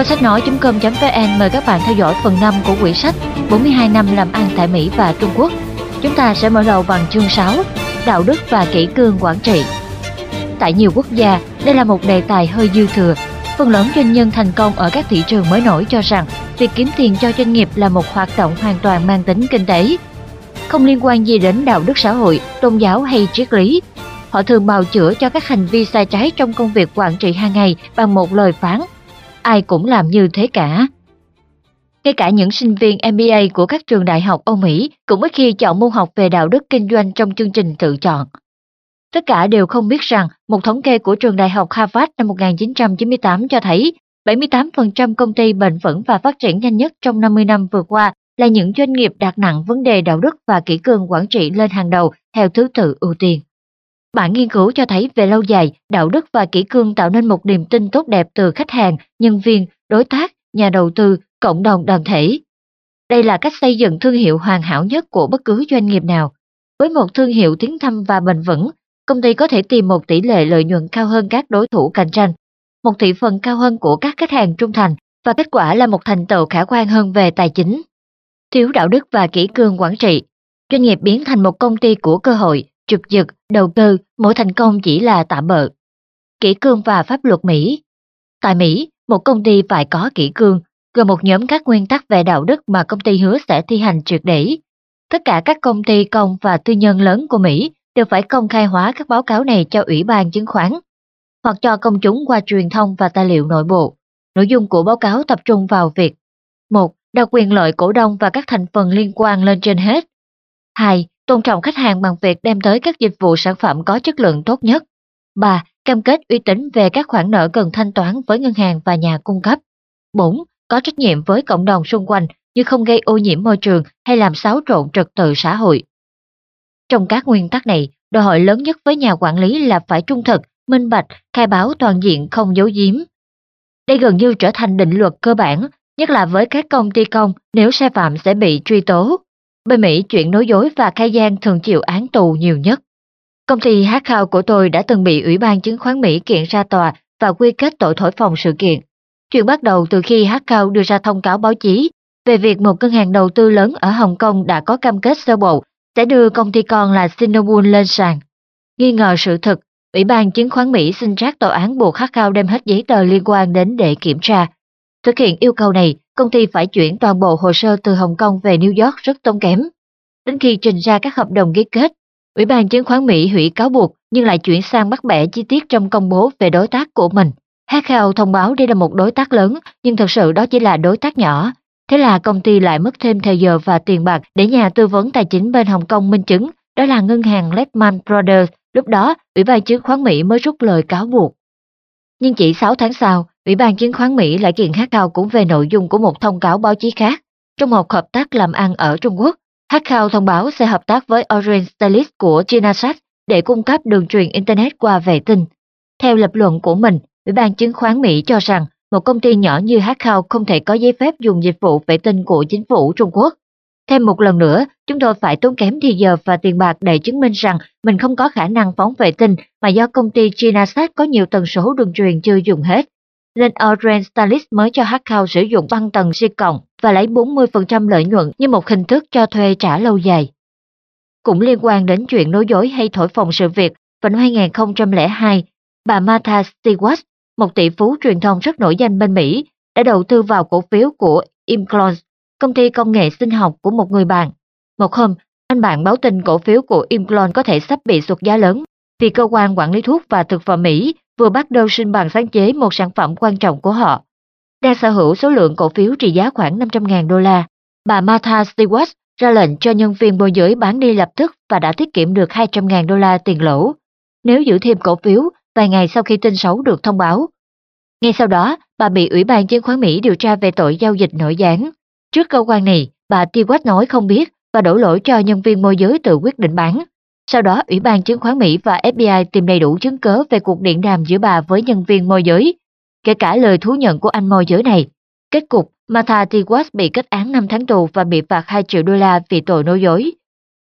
Kho sách nói.com.vn mời các bạn theo dõi phần 5 của quyển sách 42 năm làm ăn tại Mỹ và Trung Quốc. Chúng ta sẽ mở đầu bằng chương 6, đạo đức và kỹ cương quản trị. Tại nhiều quốc gia, đây là một đề tài hơi dư thừa. Phần lớn doanh nhân thành công ở các thị trường mới nổi cho rằng việc kiếm tiền cho doanh nghiệp là một hoạt động hoàn toàn mang tính kinh tế, không liên quan gì đến đạo đức xã hội, tôn giáo hay triết lý. Họ thường bào chữa cho các hành vi sai trái trong công việc quản trị hàng ngày bằng một lời phán ai cũng làm như thế cả. Ngay cả những sinh viên MBA của các trường đại học Âu Mỹ cũng ít khi chọn môn học về đạo đức kinh doanh trong chương trình tự chọn. Tất cả đều không biết rằng một thống kê của trường đại học Harvard năm 1998 cho thấy 78% công ty bền vững và phát triển nhanh nhất trong 50 năm vừa qua là những doanh nghiệp đặt nặng vấn đề đạo đức và kỹ cương quản trị lên hàng đầu theo thứ tự ưu tiên. Bản nghiên cứu cho thấy về lâu dài, đạo đức và kỹ cương tạo nên một niềm tin tốt đẹp từ khách hàng, nhân viên, đối tác, nhà đầu tư, cộng đồng đoàn thể. Đây là cách xây dựng thương hiệu hoàn hảo nhất của bất cứ doanh nghiệp nào. Với một thương hiệu tiếng thăm và bền vững, công ty có thể tìm một tỷ lệ lợi nhuận cao hơn các đối thủ cạnh tranh, một thị phần cao hơn của các khách hàng trung thành và kết quả là một thành tựu khả quan hơn về tài chính. Thiếu đạo đức và kỹ cương quản trị, doanh nghiệp biến thành một công ty của cơ hội, trục giật, đầu cơ, mỗi thành công chỉ là tạm bợ. Kỷ cương và pháp luật Mỹ Tại Mỹ, một công ty phải có kỷ cương, gồm một nhóm các nguyên tắc về đạo đức mà công ty hứa sẽ thi hành triệt để. Tất cả các công ty công và tư nhân lớn của Mỹ đều phải công khai hóa các báo cáo này cho Ủy ban chứng khoán, hoặc cho công chúng qua truyền thông và tài liệu nội bộ. Nội dung của báo cáo tập trung vào việc một Đặt quyền lợi cổ đông và các thành phần liên quan lên trên hết. 2 tôn trọng khách hàng bằng việc đem tới các dịch vụ sản phẩm có chất lượng tốt nhất. 3. Cam kết uy tín về các khoản nợ cần thanh toán với ngân hàng và nhà cung cấp. 4. Có trách nhiệm với cộng đồng xung quanh như không gây ô nhiễm môi trường hay làm xáo trộn trật tự xã hội. Trong các nguyên tắc này, đòi hỏi lớn nhất với nhà quản lý là phải trung thực, minh bạch, khai báo toàn diện không giấu giếm. Đây gần như trở thành định luật cơ bản, nhất là với các công ty công nếu sai phạm sẽ bị truy tố. Bên Mỹ chuyện nói dối và khai gian thường chịu án tù nhiều nhất. Công ty hát khao của tôi đã từng bị Ủy ban chứng khoán Mỹ kiện ra tòa và quy kết tội thổi phồng sự kiện. Chuyện bắt đầu từ khi hát khao đưa ra thông cáo báo chí về việc một ngân hàng đầu tư lớn ở Hồng Kông đã có cam kết sơ bộ sẽ đưa công ty con là Cinnabon lên sàn. Nghi ngờ sự thật, Ủy ban chứng khoán Mỹ xin rác tòa án buộc hát khao đem hết giấy tờ liên quan đến để kiểm tra. Thực hiện yêu cầu này, công ty phải chuyển toàn bộ hồ sơ từ Hồng Kông về New York rất tốn kém. Đến khi trình ra các hợp đồng ký kết, Ủy ban chứng khoán Mỹ hủy cáo buộc nhưng lại chuyển sang bắt bẻ chi tiết trong công bố về đối tác của mình. Hackhao thông báo đây là một đối tác lớn, nhưng thực sự đó chỉ là đối tác nhỏ. Thế là công ty lại mất thêm thời giờ và tiền bạc để nhà tư vấn tài chính bên Hồng Kông minh chứng, đó là ngân hàng Lehman Brothers. Lúc đó, Ủy ban chứng khoán Mỹ mới rút lời cáo buộc. Nhưng chỉ 6 tháng sau, Ủy ban chứng khoán Mỹ lại kiện Khao cũng về nội dung của một thông cáo báo chí khác. Trong một hợp tác làm ăn ở Trung Quốc, Khao thông báo sẽ hợp tác với Orange Stylist của Chinasat để cung cấp đường truyền Internet qua vệ tinh. Theo lập luận của mình, Ủy ban chứng khoán Mỹ cho rằng một công ty nhỏ như Khao không thể có giấy phép dùng dịch vụ vệ tinh của chính phủ Trung Quốc. Thêm một lần nữa, chúng tôi phải tốn kém thời giờ và tiền bạc để chứng minh rằng mình không có khả năng phóng vệ tinh mà do công ty Chinasat có nhiều tần số đường truyền chưa dùng hết nên Orange Stylist mới cho Hakao sử dụng băng tầng di cộng và lấy 40% lợi nhuận như một hình thức cho thuê trả lâu dài. Cũng liên quan đến chuyện nói dối hay thổi phồng sự việc, vào năm 2002, bà Martha Stewart, một tỷ phú truyền thông rất nổi danh bên Mỹ, đã đầu tư vào cổ phiếu của Imclone, công ty công nghệ sinh học của một người bạn. Một hôm, anh bạn báo tin cổ phiếu của Imclone có thể sắp bị sụt giá lớn vì cơ quan quản lý thuốc và thực phẩm Mỹ vừa bắt đầu sinh bằng sáng chế một sản phẩm quan trọng của họ. Đang sở hữu số lượng cổ phiếu trị giá khoảng 500.000 đô la, bà Martha Stewart ra lệnh cho nhân viên môi giới bán đi lập tức và đã tiết kiệm được 200.000 đô la tiền lỗ. Nếu giữ thêm cổ phiếu, vài ngày sau khi tin xấu được thông báo. Ngay sau đó, bà bị Ủy ban chứng khoán Mỹ điều tra về tội giao dịch nội gián. Trước cơ quan này, bà Stewart nói không biết và đổ lỗi cho nhân viên môi giới tự quyết định bán. Sau đó, Ủy ban chứng khoán Mỹ và FBI tìm đầy đủ chứng cớ về cuộc điện đàm giữa bà với nhân viên môi giới, kể cả lời thú nhận của anh môi giới này. Kết cục, Martha watts bị kết án 5 tháng tù và bị phạt 2 triệu đô la vì tội nói dối.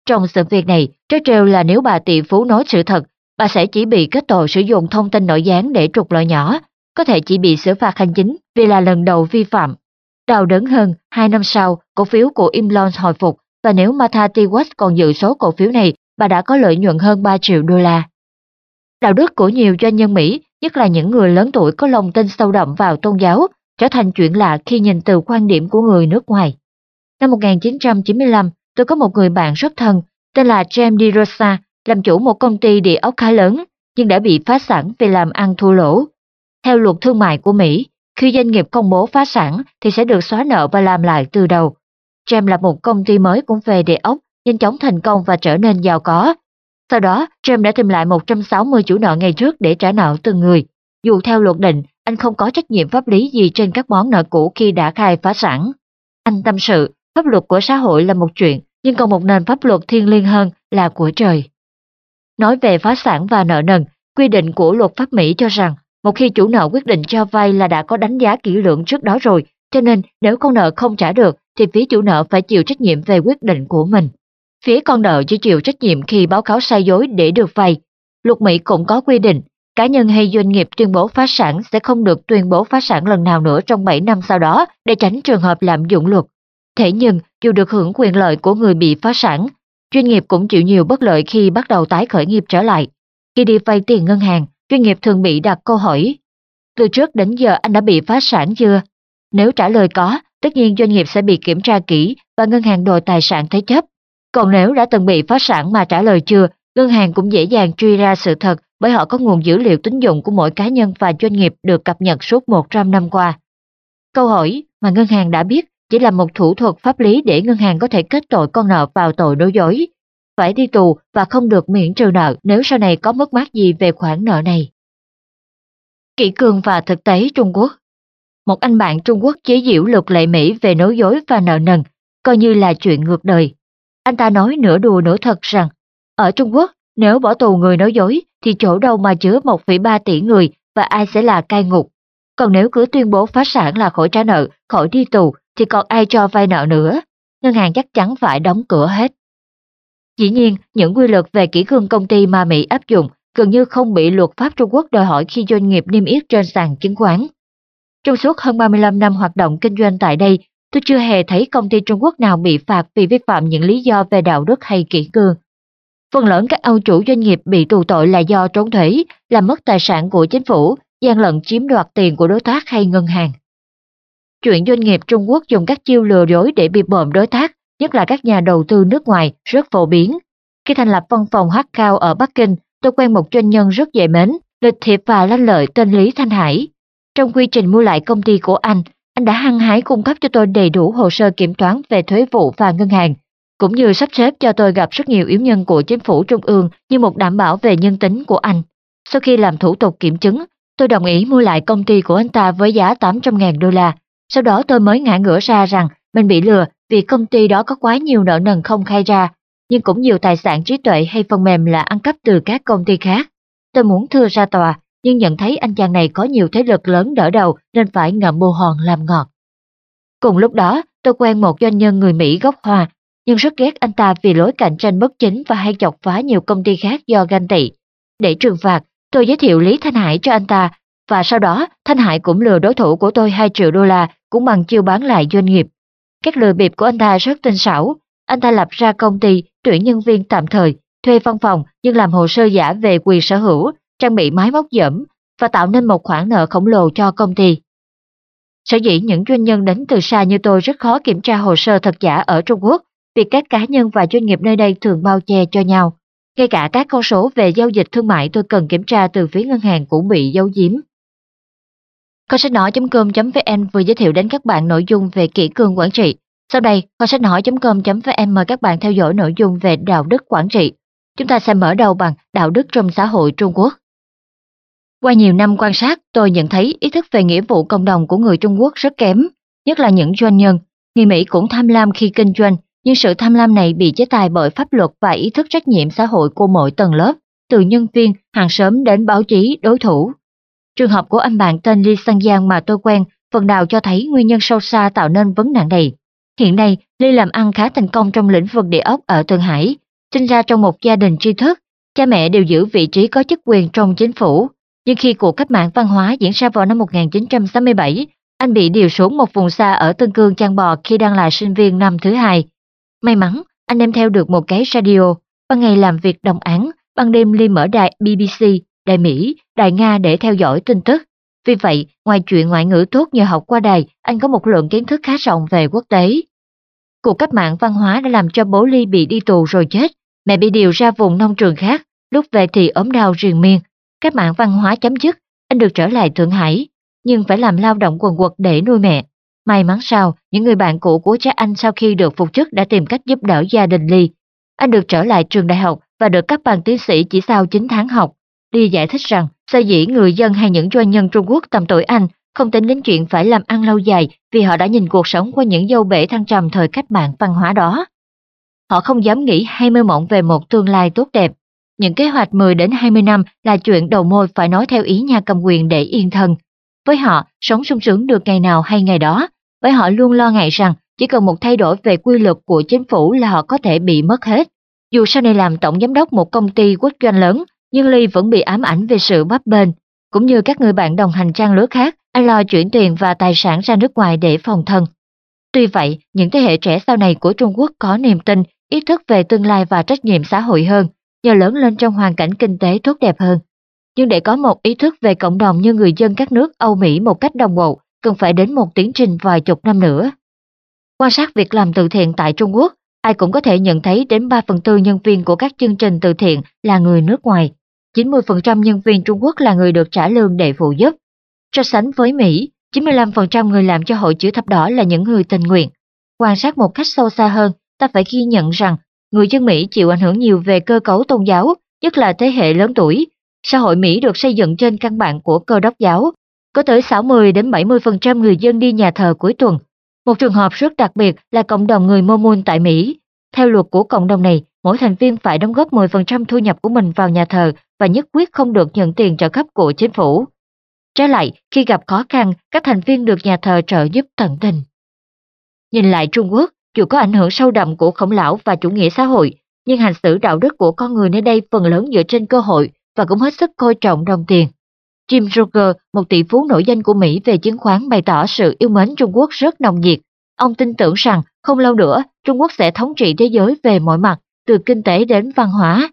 Trong sự việc này, trớ trêu là nếu bà tỷ phú nói sự thật, bà sẽ chỉ bị kết tội sử dụng thông tin nội gián để trục lợi nhỏ, có thể chỉ bị xử phạt hành chính vì là lần đầu vi phạm. Đau đớn hơn, hai năm sau, cổ phiếu của Imlon hồi phục và nếu Martha T. Watts còn giữ số cổ phiếu này, bà đã có lợi nhuận hơn 3 triệu đô la. Đạo đức của nhiều doanh nhân Mỹ, nhất là những người lớn tuổi có lòng tin sâu đậm vào tôn giáo, trở thành chuyện lạ khi nhìn từ quan điểm của người nước ngoài. Năm 1995, tôi có một người bạn rất thân, tên là James DeRosa, làm chủ một công ty địa ốc khá lớn, nhưng đã bị phá sản vì làm ăn thua lỗ. Theo luật thương mại của Mỹ, khi doanh nghiệp công bố phá sản thì sẽ được xóa nợ và làm lại từ đầu. James là một công ty mới cũng về địa ốc, nhanh chóng thành công và trở nên giàu có. Sau đó, James đã tìm lại 160 chủ nợ ngày trước để trả nợ từng người. Dù theo luật định, anh không có trách nhiệm pháp lý gì trên các món nợ cũ khi đã khai phá sản. Anh tâm sự, pháp luật của xã hội là một chuyện, nhưng còn một nền pháp luật thiêng liêng hơn là của trời. Nói về phá sản và nợ nần, quy định của luật pháp Mỹ cho rằng một khi chủ nợ quyết định cho vay là đã có đánh giá kỹ lưỡng trước đó rồi, cho nên nếu con nợ không trả được thì phía chủ nợ phải chịu trách nhiệm về quyết định của mình. Phía con nợ chỉ chịu trách nhiệm khi báo cáo sai dối để được vay. Luật Mỹ cũng có quy định, cá nhân hay doanh nghiệp tuyên bố phá sản sẽ không được tuyên bố phá sản lần nào nữa trong 7 năm sau đó để tránh trường hợp lạm dụng luật. Thế nhưng, dù được hưởng quyền lợi của người bị phá sản, doanh nghiệp cũng chịu nhiều bất lợi khi bắt đầu tái khởi nghiệp trở lại. Khi đi vay tiền ngân hàng, doanh nghiệp thường bị đặt câu hỏi, từ trước đến giờ anh đã bị phá sản chưa? Nếu trả lời có, tất nhiên doanh nghiệp sẽ bị kiểm tra kỹ và ngân hàng đòi tài sản thế chấp. Còn nếu đã từng bị phá sản mà trả lời chưa, ngân hàng cũng dễ dàng truy ra sự thật bởi họ có nguồn dữ liệu tín dụng của mỗi cá nhân và doanh nghiệp được cập nhật suốt 100 năm qua. Câu hỏi mà ngân hàng đã biết chỉ là một thủ thuật pháp lý để ngân hàng có thể kết tội con nợ vào tội nói dối. Phải đi tù và không được miễn trừ nợ nếu sau này có mất mát gì về khoản nợ này. Kỷ cương và thực tế Trung Quốc Một anh bạn Trung Quốc chế giễu luật lệ Mỹ về nói dối và nợ nần, coi như là chuyện ngược đời. Anh ta nói nửa đùa nửa thật rằng, ở Trung Quốc, nếu bỏ tù người nói dối thì chỗ đâu mà chứa 1,3 tỷ người và ai sẽ là cai ngục. Còn nếu cứ tuyên bố phá sản là khỏi trả nợ, khỏi đi tù thì còn ai cho vay nợ nữa. Ngân hàng chắc chắn phải đóng cửa hết. Dĩ nhiên, những quy luật về kỹ cương công ty mà Mỹ áp dụng gần như không bị luật pháp Trung Quốc đòi hỏi khi doanh nghiệp niêm yết trên sàn chứng khoán. Trong suốt hơn 35 năm hoạt động kinh doanh tại đây, tôi chưa hề thấy công ty Trung Quốc nào bị phạt vì vi phạm những lý do về đạo đức hay kỷ cương. Phần lớn các ông chủ doanh nghiệp bị tù tội là do trốn thuế, làm mất tài sản của chính phủ, gian lận chiếm đoạt tiền của đối tác hay ngân hàng. Chuyện doanh nghiệp Trung Quốc dùng các chiêu lừa dối để bịp bợm đối tác, nhất là các nhà đầu tư nước ngoài, rất phổ biến. Khi thành lập văn phòng Hắc Cao ở Bắc Kinh, tôi quen một doanh nhân rất dễ mến, lịch thiệp và lanh lợi tên Lý Thanh Hải. Trong quy trình mua lại công ty của anh, anh đã hăng hái cung cấp cho tôi đầy đủ hồ sơ kiểm toán về thuế vụ và ngân hàng, cũng như sắp xếp cho tôi gặp rất nhiều yếu nhân của chính phủ trung ương như một đảm bảo về nhân tính của anh. Sau khi làm thủ tục kiểm chứng, tôi đồng ý mua lại công ty của anh ta với giá 800.000 đô la. Sau đó tôi mới ngã ngửa ra rằng mình bị lừa vì công ty đó có quá nhiều nợ nần không khai ra nhưng cũng nhiều tài sản trí tuệ hay phần mềm là ăn cắp từ các công ty khác. Tôi muốn thưa ra tòa, nhưng nhận thấy anh chàng này có nhiều thế lực lớn đỡ đầu nên phải ngậm bồ hòn làm ngọt. Cùng lúc đó, tôi quen một doanh nhân người Mỹ gốc Hoa, nhưng rất ghét anh ta vì lối cạnh tranh bất chính và hay chọc phá nhiều công ty khác do ganh tị. Để trừng phạt, tôi giới thiệu Lý Thanh Hải cho anh ta, và sau đó Thanh Hải cũng lừa đối thủ của tôi 2 triệu đô la cũng bằng chiêu bán lại doanh nghiệp. Các lừa bịp của anh ta rất tinh xảo, anh ta lập ra công ty tuyển nhân viên tạm thời, thuê văn phòng nhưng làm hồ sơ giả về quyền sở hữu, trang bị máy móc dẫm và tạo nên một khoản nợ khổng lồ cho công ty. Sở dĩ những doanh nhân đến từ xa như tôi rất khó kiểm tra hồ sơ thật giả ở Trung Quốc vì các cá nhân và doanh nghiệp nơi đây thường bao che cho nhau. Ngay cả các con số về giao dịch thương mại tôi cần kiểm tra từ phía ngân hàng cũng bị giấu giếm. Con sách nói.com.vn vừa giới thiệu đến các bạn nội dung về kỹ cương quản trị. Sau đây, con sách hỏi.com.vn mời các bạn theo dõi nội dung về đạo đức quản trị. Chúng ta sẽ mở đầu bằng đạo đức trong xã hội Trung Quốc. Qua nhiều năm quan sát, tôi nhận thấy ý thức về nghĩa vụ cộng đồng của người Trung Quốc rất kém, nhất là những doanh nhân. Người Mỹ cũng tham lam khi kinh doanh, nhưng sự tham lam này bị chế tài bởi pháp luật và ý thức trách nhiệm xã hội của mỗi tầng lớp, từ nhân viên, hàng xóm đến báo chí, đối thủ. Trường hợp của anh bạn tên Lee Sang Giang mà tôi quen phần nào cho thấy nguyên nhân sâu xa tạo nên vấn nạn này. Hiện nay, Lee làm ăn khá thành công trong lĩnh vực địa ốc ở Thượng Hải, sinh ra trong một gia đình tri thức, cha mẹ đều giữ vị trí có chức quyền trong chính phủ. Nhưng khi cuộc cách mạng văn hóa diễn ra vào năm 1967, anh bị điều xuống một vùng xa ở Tân Cương chăn bò khi đang là sinh viên năm thứ hai. May mắn, anh đem theo được một cái radio, ban ngày làm việc đồng án, ban đêm Ly mở đài BBC, đài Mỹ, đài Nga để theo dõi tin tức. Vì vậy, ngoài chuyện ngoại ngữ tốt nhờ học qua đài, anh có một lượng kiến thức khá rộng về quốc tế. Cuộc cách mạng văn hóa đã làm cho bố Ly bị đi tù rồi chết, mẹ bị điều ra vùng nông trường khác, lúc về thì ốm đau riêng miên. Cách mạng văn hóa chấm dứt, anh được trở lại Thượng Hải, nhưng phải làm lao động quần quật để nuôi mẹ. May mắn sao, những người bạn cũ của cha anh sau khi được phục chức đã tìm cách giúp đỡ gia đình Ly. Anh được trở lại trường đại học và được cấp bằng tiến sĩ chỉ sau 9 tháng học. Ly giải thích rằng, sở dĩ người dân hay những doanh nhân Trung Quốc tầm tuổi anh không tính đến chuyện phải làm ăn lâu dài vì họ đã nhìn cuộc sống qua những dâu bể thăng trầm thời cách mạng văn hóa đó. Họ không dám nghĩ hay mơ mộng về một tương lai tốt đẹp. Những kế hoạch 10 đến 20 năm là chuyện đầu môi phải nói theo ý nhà cầm quyền để yên thân. Với họ, sống sung sướng được ngày nào hay ngày đó. Với họ luôn lo ngại rằng chỉ cần một thay đổi về quy luật của chính phủ là họ có thể bị mất hết. Dù sau này làm tổng giám đốc một công ty quốc doanh lớn, nhưng Ly vẫn bị ám ảnh về sự bấp bênh. Cũng như các người bạn đồng hành trang lứa khác, anh lo chuyển tiền và tài sản ra nước ngoài để phòng thân. Tuy vậy, những thế hệ trẻ sau này của Trung Quốc có niềm tin, ý thức về tương lai và trách nhiệm xã hội hơn, nhờ lớn lên trong hoàn cảnh kinh tế tốt đẹp hơn. Nhưng để có một ý thức về cộng đồng như người dân các nước Âu Mỹ một cách đồng bộ, cần phải đến một tiến trình vài chục năm nữa. Quan sát việc làm từ thiện tại Trung Quốc, ai cũng có thể nhận thấy đến 3 phần tư nhân viên của các chương trình từ thiện là người nước ngoài. 90% nhân viên Trung Quốc là người được trả lương để phụ giúp. So sánh với Mỹ, 95% người làm cho hội chữ thập đỏ là những người tình nguyện. Quan sát một cách sâu xa hơn, ta phải ghi nhận rằng người dân Mỹ chịu ảnh hưởng nhiều về cơ cấu tôn giáo, nhất là thế hệ lớn tuổi. Xã hội Mỹ được xây dựng trên căn bản của cơ đốc giáo. Có tới 60 đến 70% người dân đi nhà thờ cuối tuần. Một trường hợp rất đặc biệt là cộng đồng người Mormon tại Mỹ. Theo luật của cộng đồng này, mỗi thành viên phải đóng góp 10% thu nhập của mình vào nhà thờ và nhất quyết không được nhận tiền trợ cấp của chính phủ. Trái lại, khi gặp khó khăn, các thành viên được nhà thờ trợ giúp tận tình. Nhìn lại Trung Quốc, dù có ảnh hưởng sâu đậm của khổng lão và chủ nghĩa xã hội, nhưng hành xử đạo đức của con người nơi đây phần lớn dựa trên cơ hội và cũng hết sức coi trọng đồng tiền. Jim Roger, một tỷ phú nổi danh của Mỹ về chứng khoán bày tỏ sự yêu mến Trung Quốc rất nồng nhiệt. Ông tin tưởng rằng không lâu nữa Trung Quốc sẽ thống trị thế giới về mọi mặt, từ kinh tế đến văn hóa.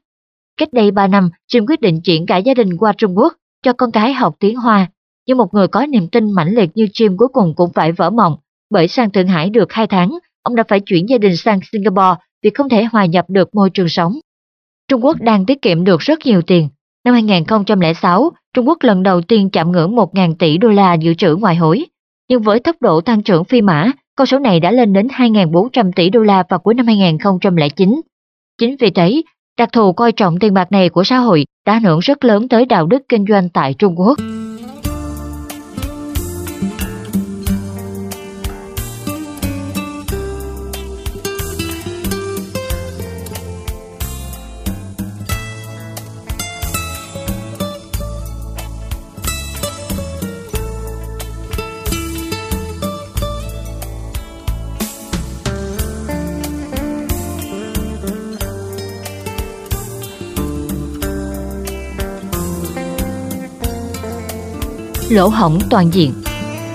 Cách đây 3 năm, Jim quyết định chuyển cả gia đình qua Trung Quốc, cho con cái học tiếng Hoa. Nhưng một người có niềm tin mãnh liệt như Jim cuối cùng cũng phải vỡ mộng, bởi sang Thượng Hải được 2 tháng, ông đã phải chuyển gia đình sang Singapore vì không thể hòa nhập được môi trường sống. Trung Quốc đang tiết kiệm được rất nhiều tiền. Năm 2006, Trung Quốc lần đầu tiên chạm ngưỡng 1.000 tỷ đô la dự trữ ngoại hối. Nhưng với tốc độ tăng trưởng phi mã, con số này đã lên đến 2.400 tỷ đô la vào cuối năm 2009. Chính vì thế, đặc thù coi trọng tiền bạc này của xã hội đã ảnh hưởng rất lớn tới đạo đức kinh doanh tại Trung Quốc. Lỗ hổng toàn diện.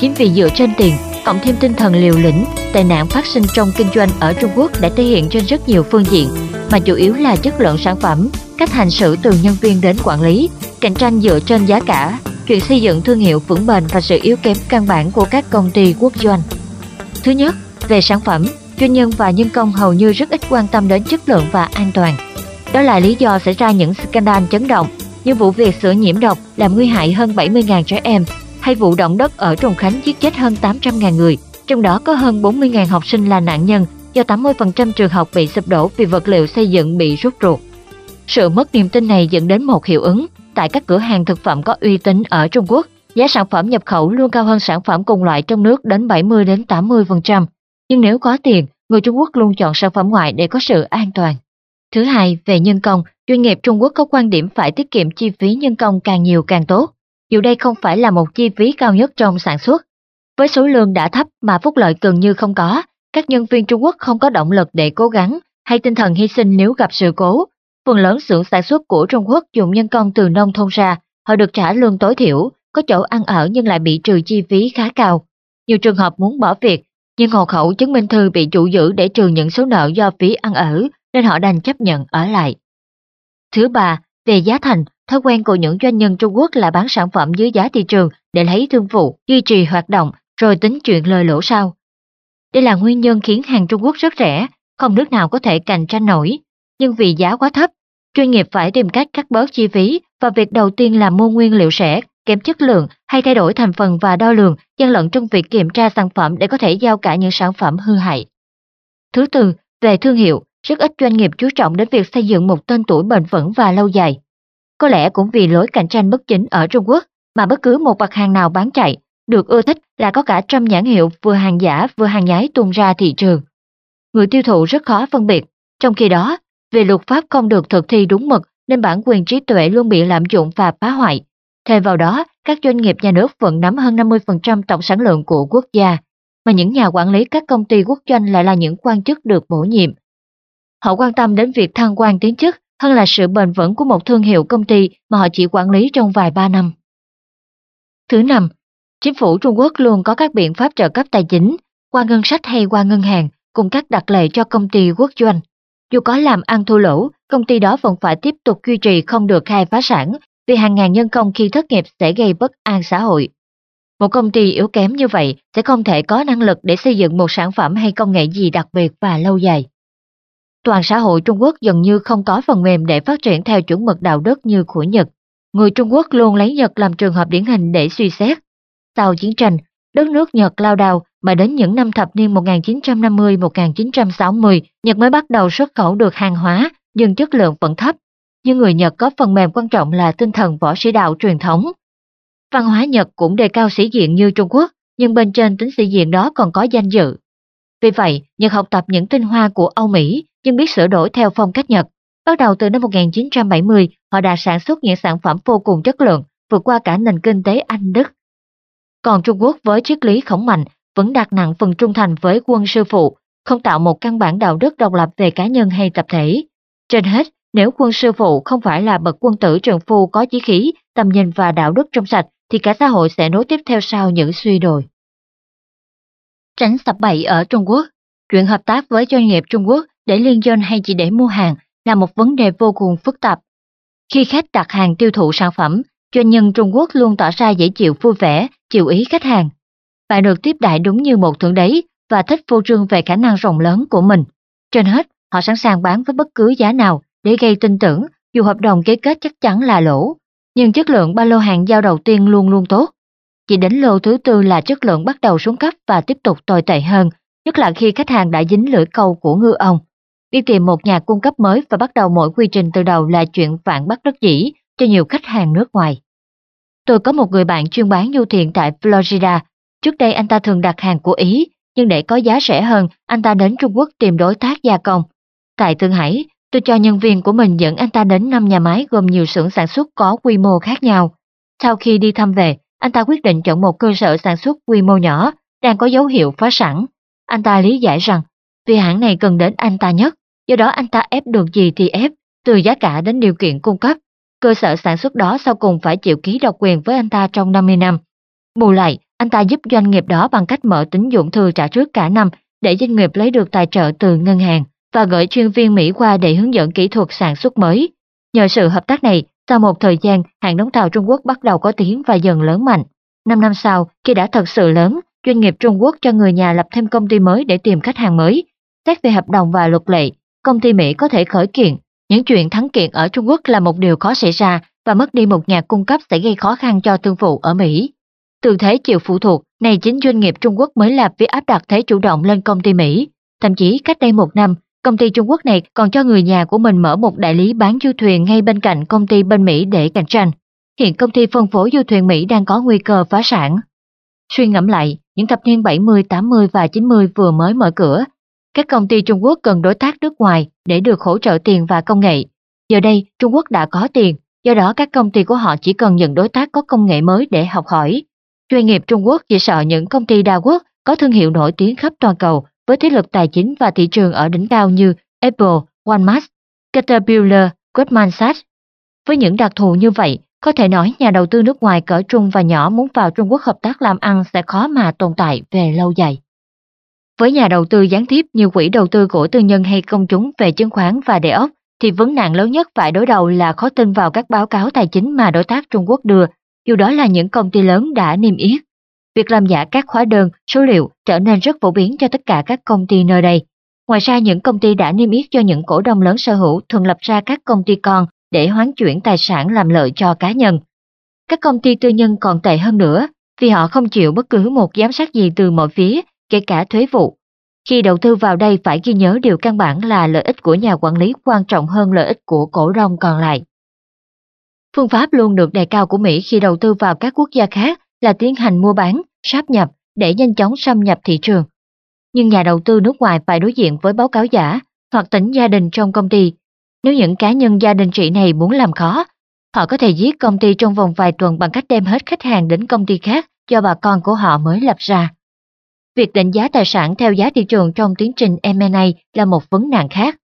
Chính vì dựa trên tiền, cộng thêm tinh thần liều lĩnh, tệ nạn phát sinh trong kinh doanh ở Trung Quốc đã thể hiện trên rất nhiều phương diện, mà chủ yếu là chất lượng sản phẩm, cách hành xử từ nhân viên đến quản lý, cạnh tranh dựa trên giá cả, chuyện xây dựng thương hiệu vững bền và sự yếu kém căn bản của các công ty quốc doanh. Thứ nhất, về sản phẩm, doanh nhân và nhân công hầu như rất ít quan tâm đến chất lượng và an toàn. Đó là lý do xảy ra những scandal chấn động như vụ việc sữa nhiễm độc làm nguy hại hơn 70.000 trẻ em, hay vụ động đất ở Trùng Khánh giết chết hơn 800.000 người, trong đó có hơn 40.000 học sinh là nạn nhân do 80% trường học bị sụp đổ vì vật liệu xây dựng bị rút ruột. Sự mất niềm tin này dẫn đến một hiệu ứng, tại các cửa hàng thực phẩm có uy tín ở Trung Quốc, giá sản phẩm nhập khẩu luôn cao hơn sản phẩm cùng loại trong nước đến 70 đến 80%. Nhưng nếu có tiền, người Trung Quốc luôn chọn sản phẩm ngoại để có sự an toàn. Thứ hai, về nhân công, doanh nghiệp Trung Quốc có quan điểm phải tiết kiệm chi phí nhân công càng nhiều càng tốt. Dù đây không phải là một chi phí cao nhất trong sản xuất. Với số lương đã thấp mà phúc lợi gần như không có, các nhân viên Trung Quốc không có động lực để cố gắng hay tinh thần hy sinh nếu gặp sự cố. Phần lớn xưởng sản xuất của Trung Quốc dùng nhân công từ nông thôn ra, họ được trả lương tối thiểu, có chỗ ăn ở nhưng lại bị trừ chi phí khá cao. Nhiều trường hợp muốn bỏ việc, nhưng hộ khẩu chứng minh thư bị chủ giữ để trừ những số nợ do phí ăn ở, nên họ đành chấp nhận ở lại. Thứ ba, về giá thành, thói quen của những doanh nhân Trung Quốc là bán sản phẩm dưới giá thị trường để lấy thương vụ, duy trì hoạt động, rồi tính chuyện lời lỗ sau. Đây là nguyên nhân khiến hàng Trung Quốc rất rẻ, không nước nào có thể cạnh tranh nổi. Nhưng vì giá quá thấp, chuyên nghiệp phải tìm cách cắt bớt chi phí và việc đầu tiên là mua nguyên liệu rẻ, kém chất lượng hay thay đổi thành phần và đo lường, gian lận trong việc kiểm tra sản phẩm để có thể giao cả những sản phẩm hư hại. Thứ tư, về thương hiệu, rất ít doanh nghiệp chú trọng đến việc xây dựng một tên tuổi bền vững và lâu dài. Có lẽ cũng vì lối cạnh tranh bất chính ở Trung Quốc mà bất cứ một mặt hàng nào bán chạy, được ưa thích là có cả trăm nhãn hiệu vừa hàng giả vừa hàng nhái tung ra thị trường. Người tiêu thụ rất khó phân biệt, trong khi đó, vì luật pháp không được thực thi đúng mực nên bản quyền trí tuệ luôn bị lạm dụng và phá hoại. Thêm vào đó, các doanh nghiệp nhà nước vẫn nắm hơn 50% tổng sản lượng của quốc gia, mà những nhà quản lý các công ty quốc doanh lại là những quan chức được bổ nhiệm. Họ quan tâm đến việc thăng quan tiến chức hơn là sự bền vững của một thương hiệu công ty mà họ chỉ quản lý trong vài ba năm. Thứ năm, chính phủ Trung Quốc luôn có các biện pháp trợ cấp tài chính, qua ngân sách hay qua ngân hàng, cùng các đặc lệ cho công ty quốc doanh. Dù có làm ăn thua lỗ, công ty đó vẫn phải tiếp tục duy trì không được khai phá sản vì hàng ngàn nhân công khi thất nghiệp sẽ gây bất an xã hội. Một công ty yếu kém như vậy sẽ không thể có năng lực để xây dựng một sản phẩm hay công nghệ gì đặc biệt và lâu dài. Toàn xã hội Trung Quốc dường như không có phần mềm để phát triển theo chuẩn mực đạo đức như của Nhật. Người Trung Quốc luôn lấy Nhật làm trường hợp điển hình để suy xét. Sau chiến tranh, đất nước Nhật lao đao mà đến những năm thập niên 1950-1960, Nhật mới bắt đầu xuất khẩu được hàng hóa, nhưng chất lượng vẫn thấp. Nhưng người Nhật có phần mềm quan trọng là tinh thần võ sĩ đạo truyền thống. Văn hóa Nhật cũng đề cao sĩ diện như Trung Quốc, nhưng bên trên tính sĩ diện đó còn có danh dự. Vì vậy, Nhật học tập những tinh hoa của Âu Mỹ, nhưng biết sửa đổi theo phong cách Nhật. Bắt đầu từ năm 1970, họ đã sản xuất những sản phẩm vô cùng chất lượng, vượt qua cả nền kinh tế Anh Đức. Còn Trung Quốc với triết lý khổng mạnh vẫn đặt nặng phần trung thành với quân sư phụ, không tạo một căn bản đạo đức độc lập về cá nhân hay tập thể. Trên hết, nếu quân sư phụ không phải là bậc quân tử trường phu có chí khí, tầm nhìn và đạo đức trong sạch, thì cả xã hội sẽ nối tiếp theo sau những suy đồi. Tránh sập bậy ở Trung Quốc Chuyện hợp tác với doanh nghiệp Trung Quốc để liên doanh hay chỉ để mua hàng là một vấn đề vô cùng phức tạp. Khi khách đặt hàng tiêu thụ sản phẩm, doanh nhân Trung Quốc luôn tỏ ra dễ chịu vui vẻ, chịu ý khách hàng. Bạn được tiếp đại đúng như một thượng đế và thích phô trương về khả năng rộng lớn của mình. Trên hết, họ sẵn sàng bán với bất cứ giá nào để gây tin tưởng, dù hợp đồng ký kết chắc chắn là lỗ. Nhưng chất lượng ba lô hàng giao đầu tiên luôn luôn tốt. Chỉ đến lô thứ tư là chất lượng bắt đầu xuống cấp và tiếp tục tồi tệ hơn, nhất là khi khách hàng đã dính lưỡi câu của ngư ông. Đi tìm một nhà cung cấp mới và bắt đầu mỗi quy trình từ đầu là chuyện vạn bắt rất dĩ cho nhiều khách hàng nước ngoài. Tôi có một người bạn chuyên bán du thuyền tại Florida. Trước đây anh ta thường đặt hàng của Ý, nhưng để có giá rẻ hơn, anh ta đến Trung Quốc tìm đối tác gia công. Tại Thượng Hải, tôi cho nhân viên của mình dẫn anh ta đến năm nhà máy gồm nhiều xưởng sản xuất có quy mô khác nhau. Sau khi đi thăm về, anh ta quyết định chọn một cơ sở sản xuất quy mô nhỏ, đang có dấu hiệu phá sản. Anh ta lý giải rằng, vì hãng này cần đến anh ta nhất, do đó anh ta ép được gì thì ép, từ giá cả đến điều kiện cung cấp. Cơ sở sản xuất đó sau cùng phải chịu ký độc quyền với anh ta trong 50 năm. Bù lại, anh ta giúp doanh nghiệp đó bằng cách mở tín dụng thư trả trước cả năm để doanh nghiệp lấy được tài trợ từ ngân hàng và gửi chuyên viên Mỹ qua để hướng dẫn kỹ thuật sản xuất mới. Nhờ sự hợp tác này, sau một thời gian, hãng đóng tàu Trung Quốc bắt đầu có tiếng và dần lớn mạnh. Năm năm sau, khi đã thật sự lớn, doanh nghiệp Trung Quốc cho người nhà lập thêm công ty mới để tìm khách hàng mới. Xét về hợp đồng và luật lệ, công ty Mỹ có thể khởi kiện. Những chuyện thắng kiện ở Trung Quốc là một điều khó xảy ra và mất đi một nhà cung cấp sẽ gây khó khăn cho thương vụ ở Mỹ. Từ thế chịu phụ thuộc, này chính doanh nghiệp Trung Quốc mới là việc áp đặt thế chủ động lên công ty Mỹ. Thậm chí cách đây một năm, công ty Trung Quốc này còn cho người nhà của mình mở một đại lý bán du thuyền ngay bên cạnh công ty bên Mỹ để cạnh tranh. Hiện công ty phân phối du thuyền Mỹ đang có nguy cơ phá sản. Suy ngẫm lại, những thập niên 70, 80 và 90 vừa mới mở cửa, các công ty Trung Quốc cần đối tác nước ngoài để được hỗ trợ tiền và công nghệ. Giờ đây, Trung Quốc đã có tiền, do đó các công ty của họ chỉ cần nhận đối tác có công nghệ mới để học hỏi. Doanh nghiệp Trung Quốc chỉ sợ những công ty đa quốc có thương hiệu nổi tiếng khắp toàn cầu với thế lực tài chính và thị trường ở đỉnh cao như Apple, Walmart, Caterpillar, Goldman Sachs. Với những đặc thù như vậy, Có thể nói nhà đầu tư nước ngoài cỡ trung và nhỏ muốn vào Trung Quốc hợp tác làm ăn sẽ khó mà tồn tại về lâu dài. Với nhà đầu tư gián tiếp như quỹ đầu tư của tư nhân hay công chúng về chứng khoán và đề ốc, thì vấn nạn lớn nhất phải đối đầu là khó tin vào các báo cáo tài chính mà đối tác Trung Quốc đưa, dù đó là những công ty lớn đã niêm yết. Việc làm giả các hóa đơn, số liệu trở nên rất phổ biến cho tất cả các công ty nơi đây. Ngoài ra, những công ty đã niêm yết cho những cổ đông lớn sở hữu thường lập ra các công ty con để hoán chuyển tài sản làm lợi cho cá nhân. Các công ty tư nhân còn tệ hơn nữa, vì họ không chịu bất cứ một giám sát gì từ mọi phía, kể cả thuế vụ. Khi đầu tư vào đây phải ghi nhớ điều căn bản là lợi ích của nhà quản lý quan trọng hơn lợi ích của cổ đông còn lại. Phương pháp luôn được đề cao của Mỹ khi đầu tư vào các quốc gia khác là tiến hành mua bán, sáp nhập để nhanh chóng xâm nhập thị trường. Nhưng nhà đầu tư nước ngoài phải đối diện với báo cáo giả hoặc tỉnh gia đình trong công ty. Nếu những cá nhân gia đình trị này muốn làm khó, họ có thể giết công ty trong vòng vài tuần bằng cách đem hết khách hàng đến công ty khác do bà con của họ mới lập ra. Việc định giá tài sản theo giá thị trường trong tiến trình M&A là một vấn nạn khác.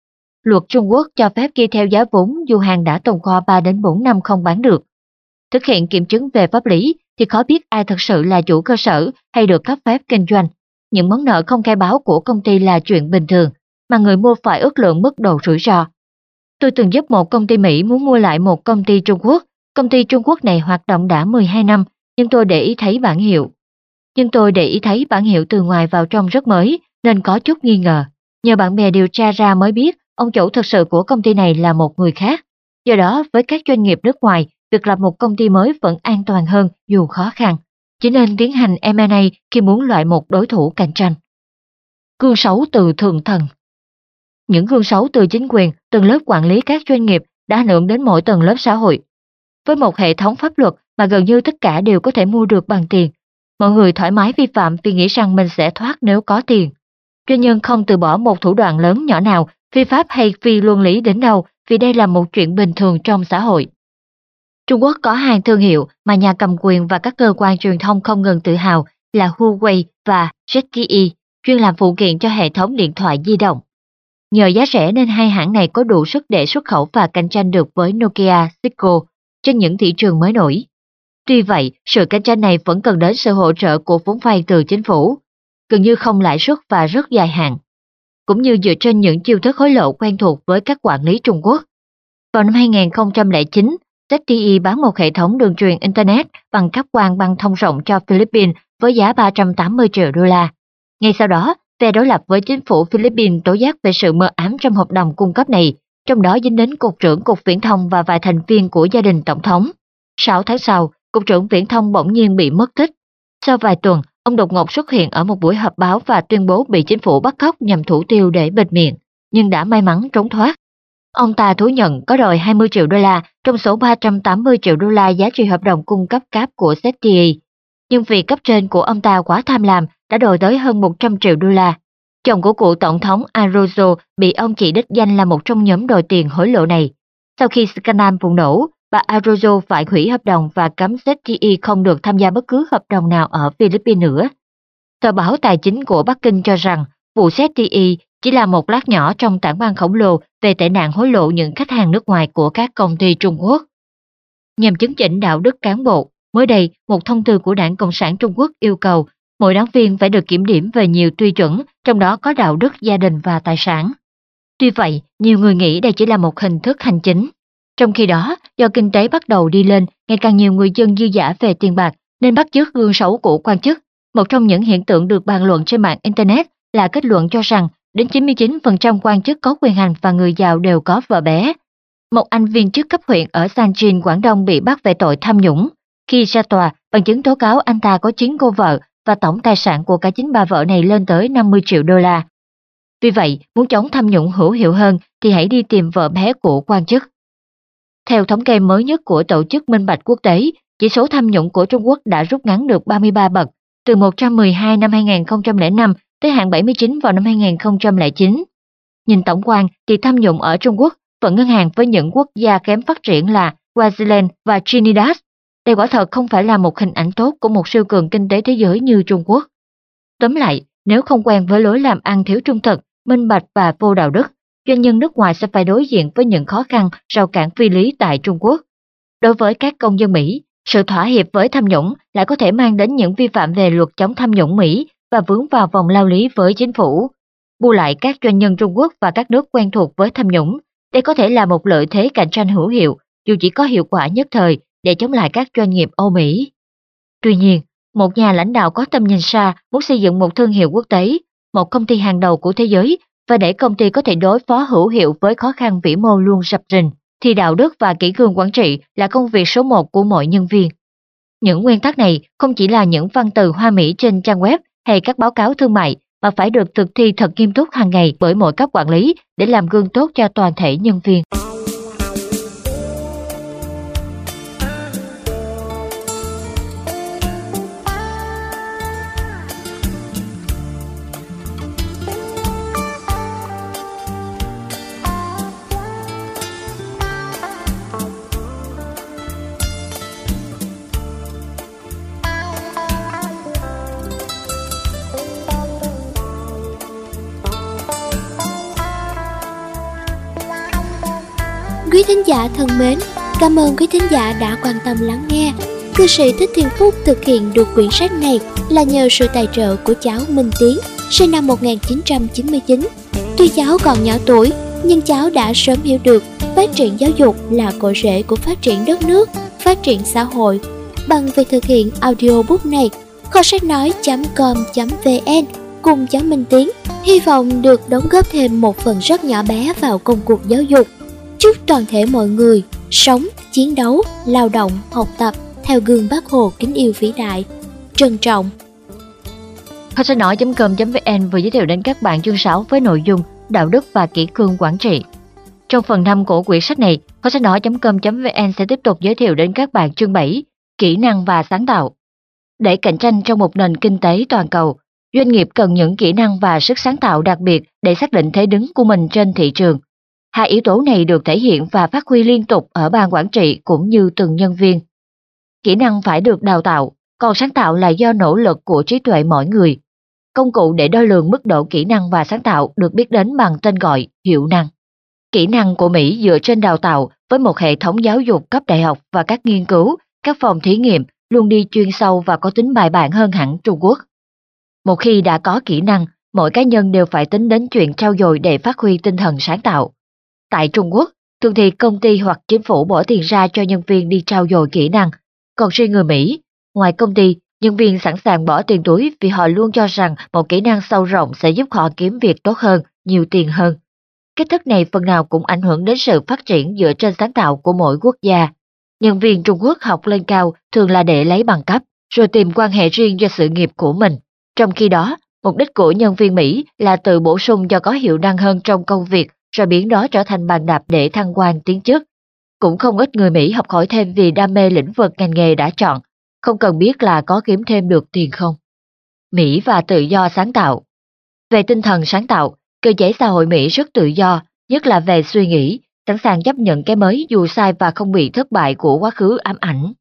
Luật Trung Quốc cho phép ghi theo giá vốn dù hàng đã tồn kho 3 đến 4 năm không bán được. Thực hiện kiểm chứng về pháp lý thì khó biết ai thực sự là chủ cơ sở hay được cấp phép kinh doanh. Những món nợ không khai báo của công ty là chuyện bình thường, mà người mua phải ước lượng mức độ rủi ro. Tôi từng giúp một công ty Mỹ muốn mua lại một công ty Trung Quốc. Công ty Trung Quốc này hoạt động đã 12 năm, nhưng tôi để ý thấy bản hiệu. Nhưng tôi để ý thấy bản hiệu từ ngoài vào trong rất mới, nên có chút nghi ngờ. Nhờ bạn bè điều tra ra mới biết ông chủ thực sự của công ty này là một người khác. Do đó, với các doanh nghiệp nước ngoài, việc lập một công ty mới vẫn an toàn hơn dù khó khăn. Chỉ nên tiến hành M&A khi muốn loại một đối thủ cạnh tranh. Gương xấu từ thượng thần Những gương xấu từ chính quyền, từng lớp quản lý các doanh nghiệp đã ảnh hưởng đến mỗi tầng lớp xã hội. Với một hệ thống pháp luật mà gần như tất cả đều có thể mua được bằng tiền, mọi người thoải mái vi phạm vì nghĩ rằng mình sẽ thoát nếu có tiền. Doanh nhân không từ bỏ một thủ đoạn lớn nhỏ nào, phi pháp hay phi luân lý đến đâu vì đây là một chuyện bình thường trong xã hội. Trung Quốc có hai thương hiệu mà nhà cầm quyền và các cơ quan truyền thông không ngừng tự hào là Huawei và ZTE, chuyên làm phụ kiện cho hệ thống điện thoại di động. Nhờ giá rẻ nên hai hãng này có đủ sức để xuất khẩu và cạnh tranh được với Nokia, Cisco trên những thị trường mới nổi. Tuy vậy, sự cạnh tranh này vẫn cần đến sự hỗ trợ của vốn vay từ chính phủ, gần như không lãi suất và rất dài hạn, cũng như dựa trên những chiêu thức hối lộ quen thuộc với các quản lý Trung Quốc. Vào năm 2009, ZTE bán một hệ thống đường truyền Internet bằng cáp quang băng thông rộng cho Philippines với giá 380 triệu đô la. Ngay sau đó, phe đối lập với chính phủ Philippines tố giác về sự mờ ám trong hợp đồng cung cấp này, trong đó dính đến Cục trưởng Cục Viễn thông và vài thành viên của gia đình Tổng thống. 6 tháng sau, Cục trưởng Viễn thông bỗng nhiên bị mất tích. Sau vài tuần, ông đột ngột xuất hiện ở một buổi họp báo và tuyên bố bị chính phủ bắt cóc nhằm thủ tiêu để bịt miệng, nhưng đã may mắn trốn thoát. Ông ta thú nhận có đòi 20 triệu đô la trong số 380 triệu đô la giá trị hợp đồng cung cấp cáp của ZTE. Nhưng vì cấp trên của ông ta quá tham lam đã đòi tới hơn 100 triệu đô la. Chồng của cựu tổng thống Arozo bị ông chỉ đích danh là một trong nhóm đòi tiền hối lộ này. Sau khi scandal bùng nổ, bà Arroyo phải hủy hợp đồng và cấm ZTE không được tham gia bất cứ hợp đồng nào ở Philippines nữa. Tờ báo tài chính của Bắc Kinh cho rằng vụ ZTE chỉ là một lát nhỏ trong tảng băng khổng lồ về tệ nạn hối lộ những khách hàng nước ngoài của các công ty Trung Quốc. Nhằm chứng chỉnh đạo đức cán bộ, mới đây một thông tư của Đảng Cộng sản Trung Quốc yêu cầu mỗi đảng viên phải được kiểm điểm về nhiều tiêu chuẩn, trong đó có đạo đức gia đình và tài sản. Tuy vậy, nhiều người nghĩ đây chỉ là một hình thức hành chính. Trong khi đó, do kinh tế bắt đầu đi lên, ngày càng nhiều người dân dư giả về tiền bạc nên bắt chước gương xấu của quan chức. Một trong những hiện tượng được bàn luận trên mạng Internet là kết luận cho rằng đến 99% quan chức có quyền hành và người giàu đều có vợ bé. Một anh viên chức cấp huyện ở Sanjin, Quảng Đông bị bắt về tội tham nhũng. Khi ra tòa, bằng chứng tố cáo anh ta có 9 cô vợ và tổng tài sản của cả chính bà vợ này lên tới 50 triệu đô la. Vì vậy, muốn chống tham nhũng hữu hiệu hơn thì hãy đi tìm vợ bé của quan chức. Theo thống kê mới nhất của Tổ chức Minh Bạch Quốc tế, chỉ số tham nhũng của Trung Quốc đã rút ngắn được 33 bậc, từ 112 năm 2005 tới hạng 79 vào năm 2009. Nhìn tổng quan thì tham nhũng ở Trung Quốc vẫn ngân hàng với những quốc gia kém phát triển là Swaziland và Trinidad. Đây quả thật không phải là một hình ảnh tốt của một siêu cường kinh tế thế giới như Trung Quốc. Tóm lại, nếu không quen với lối làm ăn thiếu trung thực, minh bạch và vô đạo đức, doanh nhân nước ngoài sẽ phải đối diện với những khó khăn, rào cản phi lý tại Trung Quốc. Đối với các công dân Mỹ, sự thỏa hiệp với tham nhũng lại có thể mang đến những vi phạm về luật chống tham nhũng Mỹ và vướng vào vòng lao lý với chính phủ. Bù lại các doanh nhân Trung Quốc và các nước quen thuộc với tham nhũng, đây có thể là một lợi thế cạnh tranh hữu hiệu, dù chỉ có hiệu quả nhất thời để chống lại các doanh nghiệp Âu Mỹ. Tuy nhiên, một nhà lãnh đạo có tầm nhìn xa muốn xây dựng một thương hiệu quốc tế, một công ty hàng đầu của thế giới và để công ty có thể đối phó hữu hiệu với khó khăn vĩ mô luôn sập rình, thì đạo đức và kỹ cương quản trị là công việc số một của mọi nhân viên. Những nguyên tắc này không chỉ là những văn từ hoa mỹ trên trang web hay các báo cáo thương mại, mà phải được thực thi thật nghiêm túc hàng ngày bởi mọi cấp quản lý để làm gương tốt cho toàn thể nhân viên. Giả thân mến, cảm ơn quý thính giả đã quan tâm lắng nghe. Cư sĩ Thích Thiên Phúc thực hiện được quyển sách này là nhờ sự tài trợ của cháu Minh Tiến, sinh năm 1999. Tuy cháu còn nhỏ tuổi, nhưng cháu đã sớm hiểu được phát triển giáo dục là cội rễ của phát triển đất nước, phát triển xã hội. Bằng việc thực hiện audiobook này, kho sách nói.com.vn cùng cháu Minh Tiến hy vọng được đóng góp thêm một phần rất nhỏ bé vào công cuộc giáo dục chúc toàn thể mọi người sống, chiến đấu, lao động, học tập theo gương bác Hồ kính yêu vĩ đại. Trân trọng. Kho sách nói.com.vn vừa giới thiệu đến các bạn chương 6 với nội dung đạo đức và kỹ cương quản trị. Trong phần 5 của quyển sách này, kho sách nói.com.vn sẽ tiếp tục giới thiệu đến các bạn chương 7, kỹ năng và sáng tạo. Để cạnh tranh trong một nền kinh tế toàn cầu, doanh nghiệp cần những kỹ năng và sức sáng tạo đặc biệt để xác định thế đứng của mình trên thị trường. Hai yếu tố này được thể hiện và phát huy liên tục ở ban quản trị cũng như từng nhân viên. Kỹ năng phải được đào tạo, còn sáng tạo là do nỗ lực của trí tuệ mỗi người. Công cụ để đo lường mức độ kỹ năng và sáng tạo được biết đến bằng tên gọi hiệu năng. Kỹ năng của Mỹ dựa trên đào tạo với một hệ thống giáo dục cấp đại học và các nghiên cứu, các phòng thí nghiệm luôn đi chuyên sâu và có tính bài bản hơn hẳn Trung Quốc. Một khi đã có kỹ năng, mỗi cá nhân đều phải tính đến chuyện trao dồi để phát huy tinh thần sáng tạo. Tại Trung Quốc, thường thì công ty hoặc chính phủ bỏ tiền ra cho nhân viên đi trao dồi kỹ năng. Còn riêng người Mỹ, ngoài công ty, nhân viên sẵn sàng bỏ tiền túi vì họ luôn cho rằng một kỹ năng sâu rộng sẽ giúp họ kiếm việc tốt hơn, nhiều tiền hơn. Cách thức này phần nào cũng ảnh hưởng đến sự phát triển dựa trên sáng tạo của mỗi quốc gia. Nhân viên Trung Quốc học lên cao thường là để lấy bằng cấp, rồi tìm quan hệ riêng cho sự nghiệp của mình. Trong khi đó, mục đích của nhân viên Mỹ là tự bổ sung cho có hiệu năng hơn trong công việc rồi biến đó trở thành bàn đạp để thăng quan tiến chức. Cũng không ít người Mỹ học hỏi thêm vì đam mê lĩnh vực ngành nghề đã chọn, không cần biết là có kiếm thêm được tiền không. Mỹ và tự do sáng tạo Về tinh thần sáng tạo, cơ chế xã hội Mỹ rất tự do, nhất là về suy nghĩ, sẵn sàng chấp nhận cái mới dù sai và không bị thất bại của quá khứ ám ảnh.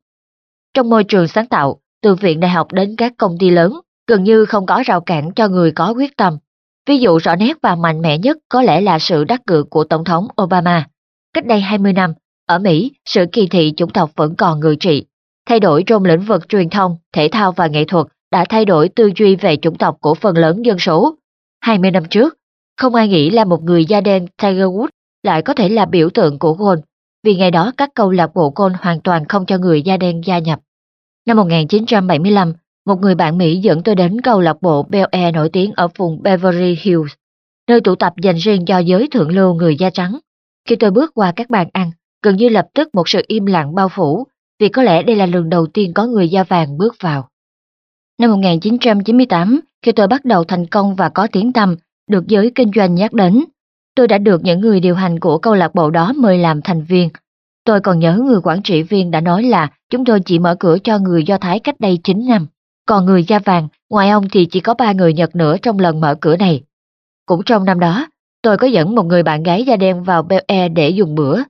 Trong môi trường sáng tạo, từ viện đại học đến các công ty lớn, gần như không có rào cản cho người có quyết tâm. Ví dụ rõ nét và mạnh mẽ nhất có lẽ là sự đắc cử của Tổng thống Obama. Cách đây 20 năm, ở Mỹ, sự kỳ thị chủng tộc vẫn còn ngự trị. Thay đổi trong lĩnh vực truyền thông, thể thao và nghệ thuật đã thay đổi tư duy về chủng tộc của phần lớn dân số. 20 năm trước, không ai nghĩ là một người da đen Tiger Woods lại có thể là biểu tượng của golf, vì ngày đó các câu lạc bộ golf hoàn toàn không cho người da đen gia nhập. Năm 1975, một người bạn Mỹ dẫn tôi đến câu lạc bộ Bel Air nổi tiếng ở vùng Beverly Hills, nơi tụ tập dành riêng cho giới thượng lưu người da trắng. Khi tôi bước qua các bàn ăn, gần như lập tức một sự im lặng bao phủ, vì có lẽ đây là lần đầu tiên có người da vàng bước vào. Năm 1998, khi tôi bắt đầu thành công và có tiếng tăm, được giới kinh doanh nhắc đến, tôi đã được những người điều hành của câu lạc bộ đó mời làm thành viên. Tôi còn nhớ người quản trị viên đã nói là chúng tôi chỉ mở cửa cho người Do Thái cách đây 9 năm. Còn người da vàng, ngoài ông thì chỉ có ba người Nhật nữa trong lần mở cửa này. Cũng trong năm đó, tôi có dẫn một người bạn gái da đen vào Bel Air để dùng bữa.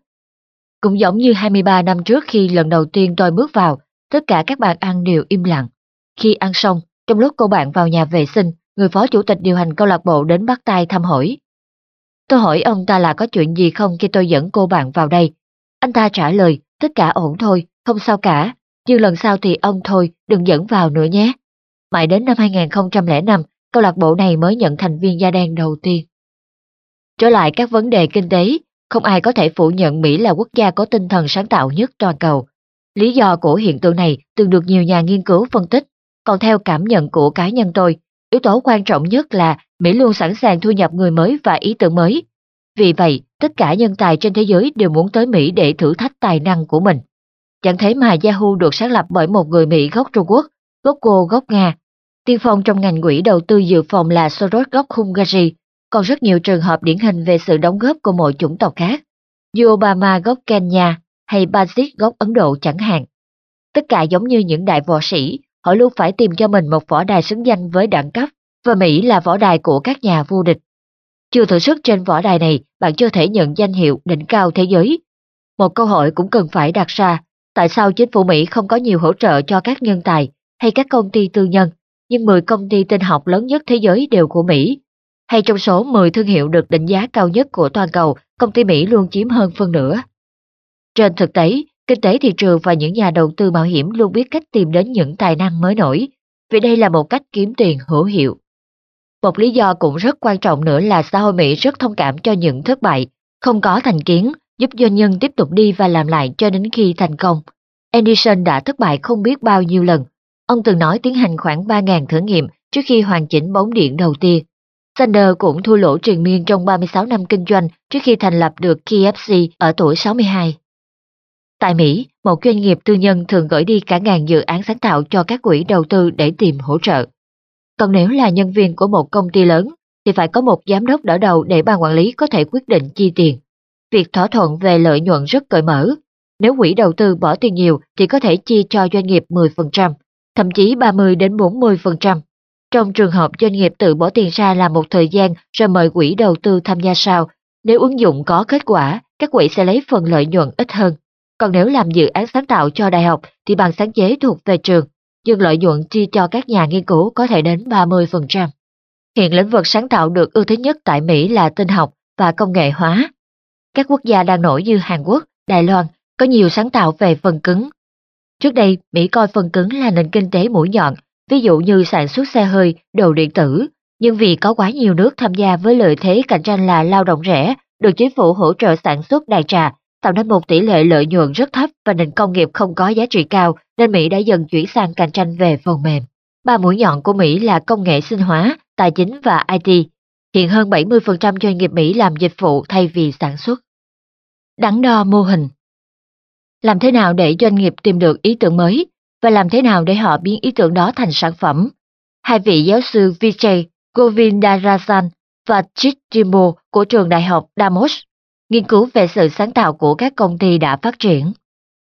Cũng giống như 23 năm trước khi lần đầu tiên tôi bước vào, tất cả các bàn ăn đều im lặng. Khi ăn xong, trong lúc cô bạn vào nhà vệ sinh, người phó chủ tịch điều hành câu lạc bộ đến bắt tay thăm hỏi. Tôi hỏi ông ta là có chuyện gì không khi tôi dẫn cô bạn vào đây. Anh ta trả lời, tất cả ổn thôi, không sao cả, nhưng lần sau thì ông thôi, đừng dẫn vào nữa nhé. Mãi đến năm 2005, câu lạc bộ này mới nhận thành viên da đen đầu tiên. Trở lại các vấn đề kinh tế, không ai có thể phủ nhận Mỹ là quốc gia có tinh thần sáng tạo nhất toàn cầu. Lý do của hiện tượng này từng được nhiều nhà nghiên cứu phân tích, còn theo cảm nhận của cá nhân tôi, yếu tố quan trọng nhất là Mỹ luôn sẵn sàng thu nhập người mới và ý tưởng mới. Vì vậy, tất cả nhân tài trên thế giới đều muốn tới Mỹ để thử thách tài năng của mình. Chẳng thế mà Yahoo được sáng lập bởi một người Mỹ gốc Trung Quốc, gốc cô gốc Nga. Tiên phong trong ngành quỹ đầu tư dự phòng là Soros gốc Hungary, còn rất nhiều trường hợp điển hình về sự đóng góp của mọi chủng tộc khác, như Obama gốc Kenya hay Basit gốc Ấn Độ chẳng hạn. Tất cả giống như những đại võ sĩ, họ luôn phải tìm cho mình một võ đài xứng danh với đẳng cấp, và Mỹ là võ đài của các nhà vô địch. Chưa thử sức trên võ đài này, bạn chưa thể nhận danh hiệu đỉnh cao thế giới. Một câu hỏi cũng cần phải đặt ra, tại sao chính phủ Mỹ không có nhiều hỗ trợ cho các nhân tài hay các công ty tư nhân, nhưng 10 công ty tinh học lớn nhất thế giới đều của Mỹ. Hay trong số 10 thương hiệu được đánh giá cao nhất của toàn cầu, công ty Mỹ luôn chiếm hơn phân nửa. Trên thực tế, kinh tế thị trường và những nhà đầu tư mạo hiểm luôn biết cách tìm đến những tài năng mới nổi, vì đây là một cách kiếm tiền hữu hiệu. Một lý do cũng rất quan trọng nữa là xã hội Mỹ rất thông cảm cho những thất bại, không có thành kiến, giúp doanh nhân tiếp tục đi và làm lại cho đến khi thành công. Edison đã thất bại không biết bao nhiêu lần. Ông từng nói tiến hành khoảng 3.000 thử nghiệm trước khi hoàn chỉnh bóng điện đầu tiên. Sander cũng thua lỗ truyền miên trong 36 năm kinh doanh trước khi thành lập được KFC ở tuổi 62. Tại Mỹ, một doanh nghiệp tư nhân thường gửi đi cả ngàn dự án sáng tạo cho các quỹ đầu tư để tìm hỗ trợ. Còn nếu là nhân viên của một công ty lớn, thì phải có một giám đốc đỡ đầu để ban quản lý có thể quyết định chi tiền. Việc thỏa thuận về lợi nhuận rất cởi mở. Nếu quỹ đầu tư bỏ tiền nhiều thì có thể chia cho doanh nghiệp 10%, thậm chí 30 đến 40%. Trong trường hợp doanh nghiệp tự bỏ tiền ra làm một thời gian rồi mời quỹ đầu tư tham gia sau, nếu ứng dụng có kết quả, các quỹ sẽ lấy phần lợi nhuận ít hơn. Còn nếu làm dự án sáng tạo cho đại học thì bằng sáng chế thuộc về trường, nhưng lợi nhuận chi cho các nhà nghiên cứu có thể đến 30%. Hiện lĩnh vực sáng tạo được ưu thế nhất tại Mỹ là tinh học và công nghệ hóa. Các quốc gia đang nổi như Hàn Quốc, Đài Loan có nhiều sáng tạo về phần cứng. Trước đây, Mỹ coi phần cứng là nền kinh tế mũi nhọn, ví dụ như sản xuất xe hơi, đồ điện tử, nhưng vì có quá nhiều nước tham gia với lợi thế cạnh tranh là lao động rẻ, được chính phủ hỗ trợ sản xuất đại trà, tạo nên một tỷ lệ lợi nhuận rất thấp và nền công nghiệp không có giá trị cao, nên Mỹ đã dần chuyển sang cạnh tranh về phần mềm. Ba mũi nhọn của Mỹ là công nghệ sinh hóa, tài chính và IT. Hiện hơn 70% doanh nghiệp Mỹ làm dịch vụ thay vì sản xuất. Đắn đo mô hình Làm thế nào để doanh nghiệp tìm được ý tưởng mới và làm thế nào để họ biến ý tưởng đó thành sản phẩm? Hai vị giáo sư Vijay Govindarajan và Chitrimo của trường đại học Damos nghiên cứu về sự sáng tạo của các công ty đã phát triển,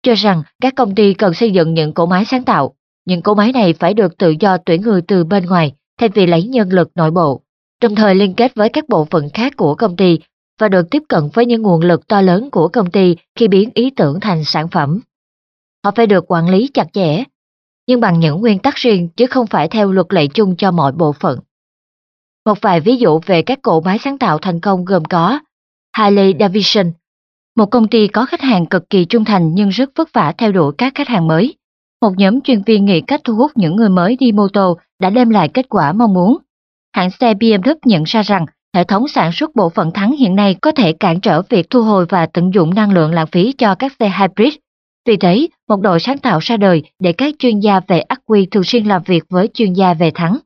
cho rằng các công ty cần xây dựng những cỗ máy sáng tạo. Những cỗ máy này phải được tự do tuyển người từ bên ngoài thay vì lấy nhân lực nội bộ, đồng thời liên kết với các bộ phận khác của công ty và được tiếp cận với những nguồn lực to lớn của công ty khi biến ý tưởng thành sản phẩm. Họ phải được quản lý chặt chẽ, nhưng bằng những nguyên tắc riêng chứ không phải theo luật lệ chung cho mọi bộ phận. Một vài ví dụ về các cỗ máy sáng tạo thành công gồm có Harley Davidson, một công ty có khách hàng cực kỳ trung thành nhưng rất vất vả theo đuổi các khách hàng mới. Một nhóm chuyên viên nghĩ cách thu hút những người mới đi mô tô đã đem lại kết quả mong muốn. Hãng xe BMW nhận ra rằng hệ thống sản xuất bộ phận thắng hiện nay có thể cản trở việc thu hồi và tận dụng năng lượng lãng phí cho các xe hybrid. Vì thế, một đội sáng tạo ra đời để các chuyên gia về ắc quy thường xuyên làm việc với chuyên gia về thắng.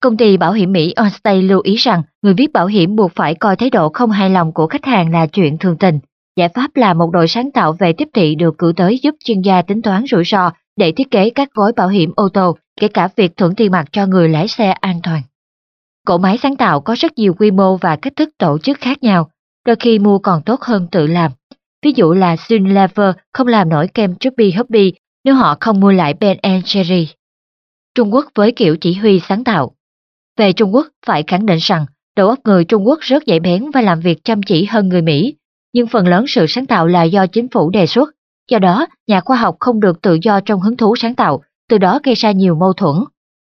Công ty bảo hiểm Mỹ Allstate lưu ý rằng người viết bảo hiểm buộc phải coi thái độ không hài lòng của khách hàng là chuyện thường tình. Giải pháp là một đội sáng tạo về tiếp thị được cử tới giúp chuyên gia tính toán rủi ro để thiết kế các gói bảo hiểm ô tô, kể cả việc thưởng tiền mặt cho người lái xe an toàn. Cỗ máy sáng tạo có rất nhiều quy mô và cách thức tổ chức khác nhau, đôi khi mua còn tốt hơn tự làm. Ví dụ là Unilever không làm nổi kem Chubby Hobby nếu họ không mua lại Ben Jerry. Trung Quốc với kiểu chỉ huy sáng tạo về Trung Quốc, phải khẳng định rằng đầu óc người Trung Quốc rất dễ bén và làm việc chăm chỉ hơn người Mỹ, nhưng phần lớn sự sáng tạo là do chính phủ đề xuất. Do đó, nhà khoa học không được tự do trong hứng thú sáng tạo, từ đó gây ra nhiều mâu thuẫn.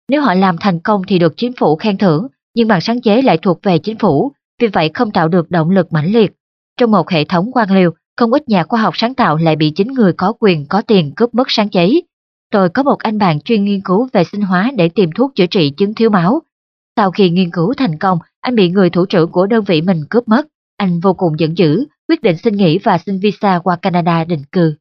Nếu họ làm thành công thì được chính phủ khen thưởng, nhưng bằng sáng chế lại thuộc về chính phủ, vì vậy không tạo được động lực mãnh liệt. Trong một hệ thống quan liêu, không ít nhà khoa học sáng tạo lại bị chính người có quyền có tiền cướp mất sáng chế. Tôi có một anh bạn chuyên nghiên cứu về sinh hóa để tìm thuốc chữa trị chứng thiếu máu. Sau khi nghiên cứu thành công, anh bị người thủ trưởng của đơn vị mình cướp mất. Anh vô cùng giận dữ, quyết định xin nghỉ và xin visa qua Canada định cư.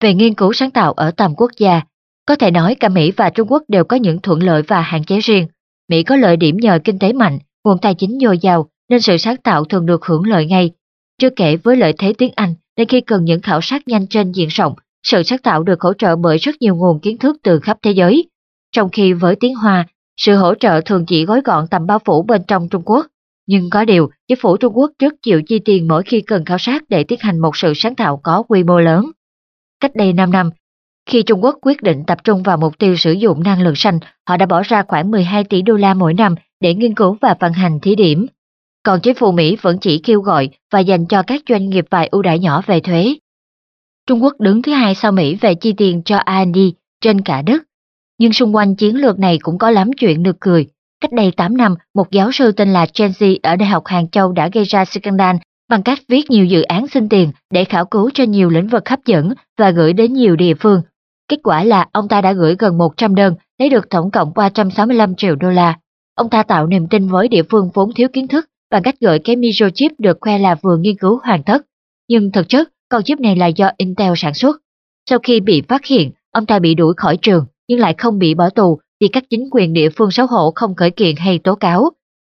Về nghiên cứu sáng tạo ở tầm quốc gia, có thể nói cả Mỹ và Trung Quốc đều có những thuận lợi và hạn chế riêng. Mỹ có lợi điểm nhờ kinh tế mạnh, nguồn tài chính dồi dào nên sự sáng tạo thường được hưởng lợi ngay. Chưa kể với lợi thế tiếng Anh nên khi cần những khảo sát nhanh trên diện rộng, sự sáng tạo được hỗ trợ bởi rất nhiều nguồn kiến thức từ khắp thế giới. Trong khi với tiếng Hoa, sự hỗ trợ thường chỉ gói gọn tầm bao phủ bên trong Trung Quốc. Nhưng có điều, chính phủ Trung Quốc rất chịu chi tiền mỗi khi cần khảo sát để tiến hành một sự sáng tạo có quy mô lớn. Cách đây 5 năm, khi Trung Quốc quyết định tập trung vào mục tiêu sử dụng năng lượng xanh, họ đã bỏ ra khoảng 12 tỷ đô la mỗi năm để nghiên cứu và vận hành thí điểm. Còn chính phủ Mỹ vẫn chỉ kêu gọi và dành cho các doanh nghiệp vài ưu đãi nhỏ về thuế. Trung Quốc đứng thứ hai sau Mỹ về chi tiền cho R&D trên cả đất. Nhưng xung quanh chiến lược này cũng có lắm chuyện được cười. Cách đây 8 năm, một giáo sư tên là Chenzi ở Đại học Hàng Châu đã gây ra scandal bằng cách viết nhiều dự án xin tiền để khảo cứu trên nhiều lĩnh vực hấp dẫn và gửi đến nhiều địa phương. Kết quả là ông ta đã gửi gần 100 đơn, lấy được tổng cộng 365 triệu đô la. Ông ta tạo niềm tin với địa phương vốn thiếu kiến thức bằng cách gửi cái microchip được khoe là vừa nghiên cứu hoàn tất. Nhưng thực chất, con chip này là do Intel sản xuất. Sau khi bị phát hiện, ông ta bị đuổi khỏi trường nhưng lại không bị bỏ tù vì các chính quyền địa phương xấu hổ không khởi kiện hay tố cáo.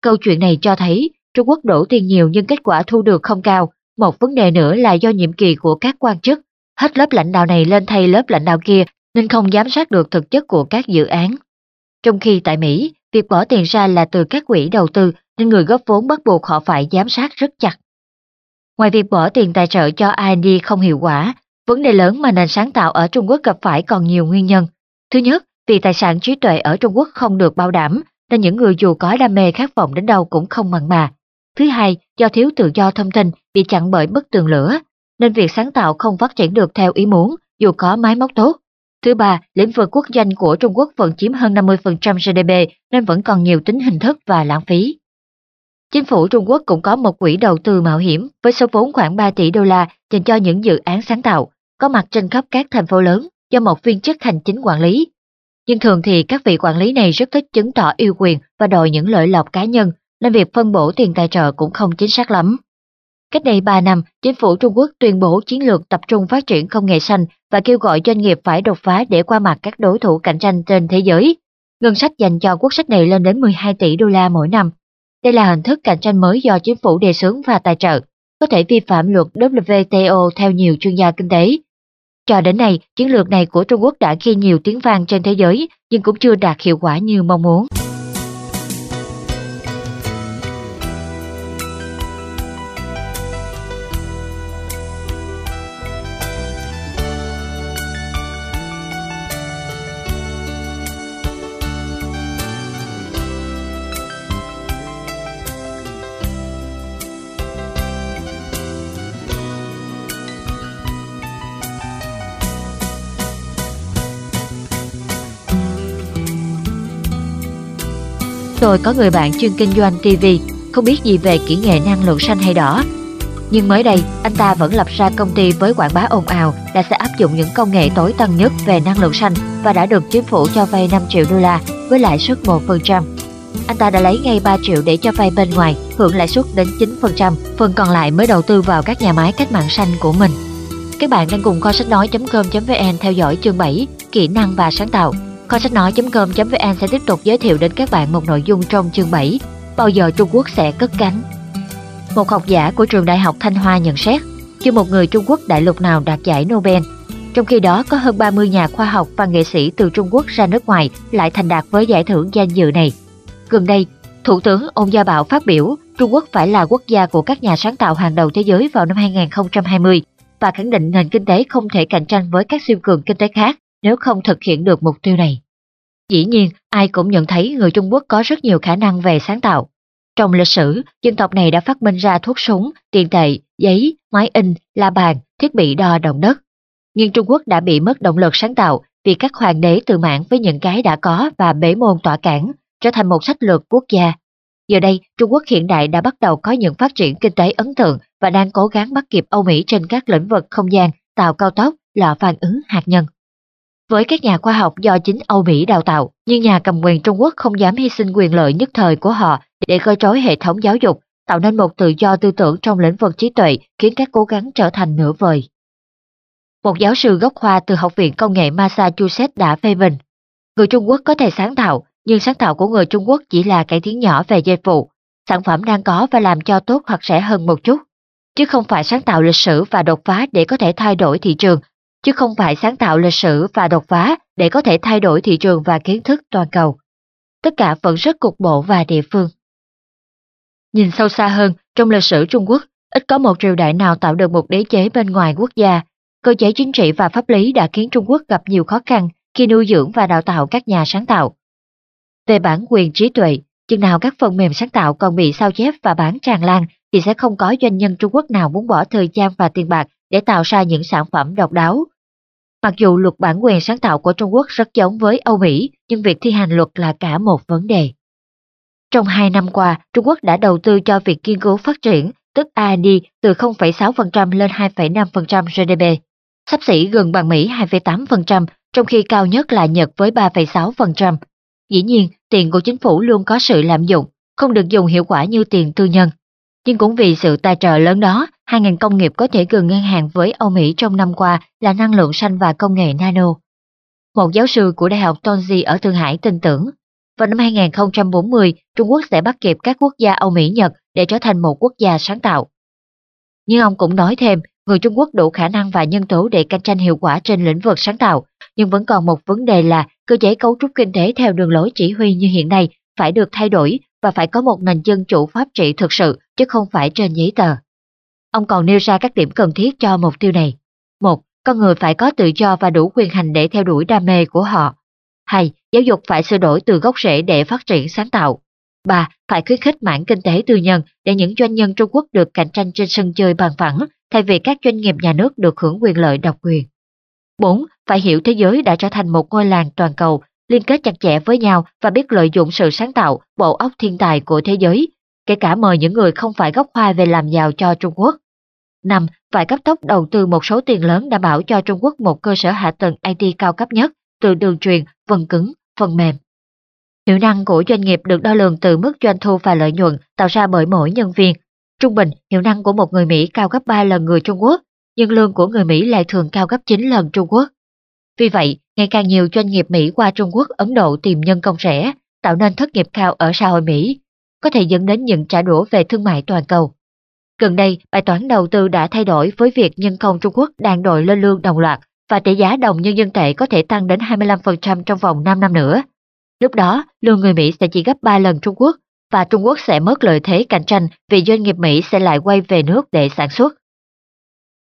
Câu chuyện này cho thấy Trung Quốc đổ tiền nhiều nhưng kết quả thu được không cao. Một vấn đề nữa là do nhiệm kỳ của các quan chức. Hết lớp lãnh đạo này lên thay lớp lãnh đạo kia nên không giám sát được thực chất của các dự án. Trong khi tại Mỹ, việc bỏ tiền ra là từ các quỹ đầu tư nên người góp vốn bắt buộc họ phải giám sát rất chặt. Ngoài việc bỏ tiền tài trợ cho R&D không hiệu quả, vấn đề lớn mà nền sáng tạo ở Trung Quốc gặp phải còn nhiều nguyên nhân. Thứ nhất, vì tài sản trí tuệ ở Trung Quốc không được bảo đảm, nên những người dù có đam mê khát vọng đến đâu cũng không mặn mà. Thứ hai, do thiếu tự do thông tin bị chặn bởi bức tường lửa, nên việc sáng tạo không phát triển được theo ý muốn dù có máy móc tốt. Thứ ba, lĩnh vực quốc doanh của Trung Quốc vẫn chiếm hơn 50% GDP nên vẫn còn nhiều tính hình thức và lãng phí. Chính phủ Trung Quốc cũng có một quỹ đầu tư mạo hiểm với số vốn khoảng 3 tỷ đô la dành cho những dự án sáng tạo, có mặt trên khắp các thành phố lớn do một viên chức hành chính quản lý. Nhưng thường thì các vị quản lý này rất thích chứng tỏ yêu quyền và đòi những lợi lộc cá nhân, nên việc phân bổ tiền tài trợ cũng không chính xác lắm. Cách đây 3 năm, chính phủ Trung Quốc tuyên bố chiến lược tập trung phát triển công nghệ xanh và kêu gọi doanh nghiệp phải đột phá để qua mặt các đối thủ cạnh tranh trên thế giới. Ngân sách dành cho quốc sách này lên đến 12 tỷ đô la mỗi năm. Đây là hình thức cạnh tranh mới do chính phủ đề xướng và tài trợ, có thể vi phạm luật WTO theo nhiều chuyên gia kinh tế. Cho đến nay, chiến lược này của Trung Quốc đã ghi nhiều tiếng vang trên thế giới, nhưng cũng chưa đạt hiệu quả như mong muốn. Tôi có người bạn chuyên kinh doanh TV, không biết gì về kỹ nghệ năng lượng xanh hay đỏ. Nhưng mới đây, anh ta vẫn lập ra công ty với quảng bá ồn ào là sẽ áp dụng những công nghệ tối tân nhất về năng lượng xanh và đã được chính phủ cho vay 5 triệu đô la với lãi suất 1%. Anh ta đã lấy ngay 3 triệu để cho vay bên ngoài, hưởng lãi suất đến 9%, phần còn lại mới đầu tư vào các nhà máy cách mạng xanh của mình. Các bạn đang cùng kho sách nói.com.vn theo dõi chương 7, kỹ năng và sáng tạo Kho sách nói.com.vn sẽ tiếp tục giới thiệu đến các bạn một nội dung trong chương 7 Bao giờ Trung Quốc sẽ cất cánh? Một học giả của trường đại học Thanh Hoa nhận xét Chưa một người Trung Quốc đại lục nào đạt giải Nobel. Trong khi đó có hơn 30 nhà khoa học và nghệ sĩ từ Trung Quốc ra nước ngoài lại thành đạt với giải thưởng danh dự này. Gần đây, Thủ tướng Ôn Gia Bảo phát biểu Trung Quốc phải là quốc gia của các nhà sáng tạo hàng đầu thế giới vào năm 2020 và khẳng định nền kinh tế không thể cạnh tranh với các siêu cường kinh tế khác nếu không thực hiện được mục tiêu này. Dĩ nhiên, ai cũng nhận thấy người Trung Quốc có rất nhiều khả năng về sáng tạo. Trong lịch sử, dân tộc này đã phát minh ra thuốc súng, tiền tệ, giấy, máy in, la bàn, thiết bị đo động đất. Nhưng Trung Quốc đã bị mất động lực sáng tạo vì các hoàng đế tự mãn với những cái đã có và bế môn tỏa cản, trở thành một sách lược quốc gia. Giờ đây, Trung Quốc hiện đại đã bắt đầu có những phát triển kinh tế ấn tượng và đang cố gắng bắt kịp Âu Mỹ trên các lĩnh vực không gian, tàu cao tốc, lò phản ứng hạt nhân. Với các nhà khoa học do chính Âu Mỹ đào tạo, nhưng nhà cầm quyền Trung Quốc không dám hy sinh quyền lợi nhất thời của họ để coi trối hệ thống giáo dục, tạo nên một tự do tư tưởng trong lĩnh vực trí tuệ khiến các cố gắng trở thành nửa vời. Một giáo sư gốc Hoa từ Học viện Công nghệ Massachusetts đã phê bình, người Trung Quốc có thể sáng tạo, nhưng sáng tạo của người Trung Quốc chỉ là cải tiến nhỏ về dịch vụ, sản phẩm đang có và làm cho tốt hoặc rẻ hơn một chút, chứ không phải sáng tạo lịch sử và đột phá để có thể thay đổi thị trường, chứ không phải sáng tạo lịch sử và đột phá để có thể thay đổi thị trường và kiến thức toàn cầu. Tất cả vẫn rất cục bộ và địa phương. Nhìn sâu xa hơn, trong lịch sử Trung Quốc, ít có một triều đại nào tạo được một đế chế bên ngoài quốc gia. Cơ chế chính trị và pháp lý đã khiến Trung Quốc gặp nhiều khó khăn khi nuôi dưỡng và đào tạo các nhà sáng tạo. Về bản quyền trí tuệ, chừng nào các phần mềm sáng tạo còn bị sao chép và bán tràn lan thì sẽ không có doanh nhân Trung Quốc nào muốn bỏ thời gian và tiền bạc để tạo ra những sản phẩm độc đáo. Mặc dù luật bản quyền sáng tạo của Trung Quốc rất giống với Âu Mỹ, nhưng việc thi hành luật là cả một vấn đề. Trong hai năm qua, Trung Quốc đã đầu tư cho việc nghiên cứu phát triển, tức R&D từ 0,6% lên 2,5% GDP, sắp xỉ gần bằng Mỹ 2,8%, trong khi cao nhất là Nhật với 3,6%. Dĩ nhiên, tiền của chính phủ luôn có sự lạm dụng, không được dùng hiệu quả như tiền tư nhân. Nhưng cũng vì sự tài trợ lớn đó, hai ngành công nghiệp có thể gần ngang hàng với Âu Mỹ trong năm qua là năng lượng xanh và công nghệ nano. Một giáo sư của Đại học Tonji ở Thượng Hải tin tưởng, vào năm 2040, Trung Quốc sẽ bắt kịp các quốc gia Âu Mỹ Nhật để trở thành một quốc gia sáng tạo. Nhưng ông cũng nói thêm, người Trung Quốc đủ khả năng và nhân tố để cạnh tranh hiệu quả trên lĩnh vực sáng tạo, nhưng vẫn còn một vấn đề là cơ chế cấu trúc kinh tế theo đường lối chỉ huy như hiện nay phải được thay đổi và phải có một nền dân chủ pháp trị thực sự chứ không phải trên giấy tờ. Ông còn nêu ra các điểm cần thiết cho mục tiêu này. Một, con người phải có tự do và đủ quyền hành để theo đuổi đam mê của họ. Hai, giáo dục phải sửa đổi từ gốc rễ để phát triển sáng tạo. Ba, phải khuyến khích mảng kinh tế tư nhân để những doanh nhân Trung Quốc được cạnh tranh trên sân chơi bằng phẳng thay vì các doanh nghiệp nhà nước được hưởng quyền lợi độc quyền. 4. Phải hiểu thế giới đã trở thành một ngôi làng toàn cầu, liên kết chặt chẽ với nhau và biết lợi dụng sự sáng tạo, bộ óc thiên tài của thế giới, kể cả mời những người không phải gốc Hoa về làm giàu cho Trung Quốc. 5. Phải cấp tốc đầu tư một số tiền lớn đảm bảo cho Trung Quốc một cơ sở hạ tầng IT cao cấp nhất, từ đường truyền, phần cứng, phần mềm. Hiệu năng của doanh nghiệp được đo lường từ mức doanh thu và lợi nhuận tạo ra bởi mỗi nhân viên. Trung bình, hiệu năng của một người Mỹ cao gấp 3 lần người Trung Quốc, nhưng lương của người Mỹ lại thường cao gấp 9 lần Trung Quốc. Vì vậy, ngày càng nhiều doanh nghiệp Mỹ qua Trung Quốc, Ấn Độ tìm nhân công rẻ, tạo nên thất nghiệp cao ở xã hội Mỹ, có thể dẫn đến những trả đũa về thương mại toàn cầu. Gần đây, bài toán đầu tư đã thay đổi với việc nhân công Trung Quốc đang đội lên lương đồng loạt và tỷ giá đồng nhân dân tệ có thể tăng đến 25% trong vòng 5 năm nữa. Lúc đó, lương người Mỹ sẽ chỉ gấp 3 lần Trung Quốc và Trung Quốc sẽ mất lợi thế cạnh tranh vì doanh nghiệp Mỹ sẽ lại quay về nước để sản xuất.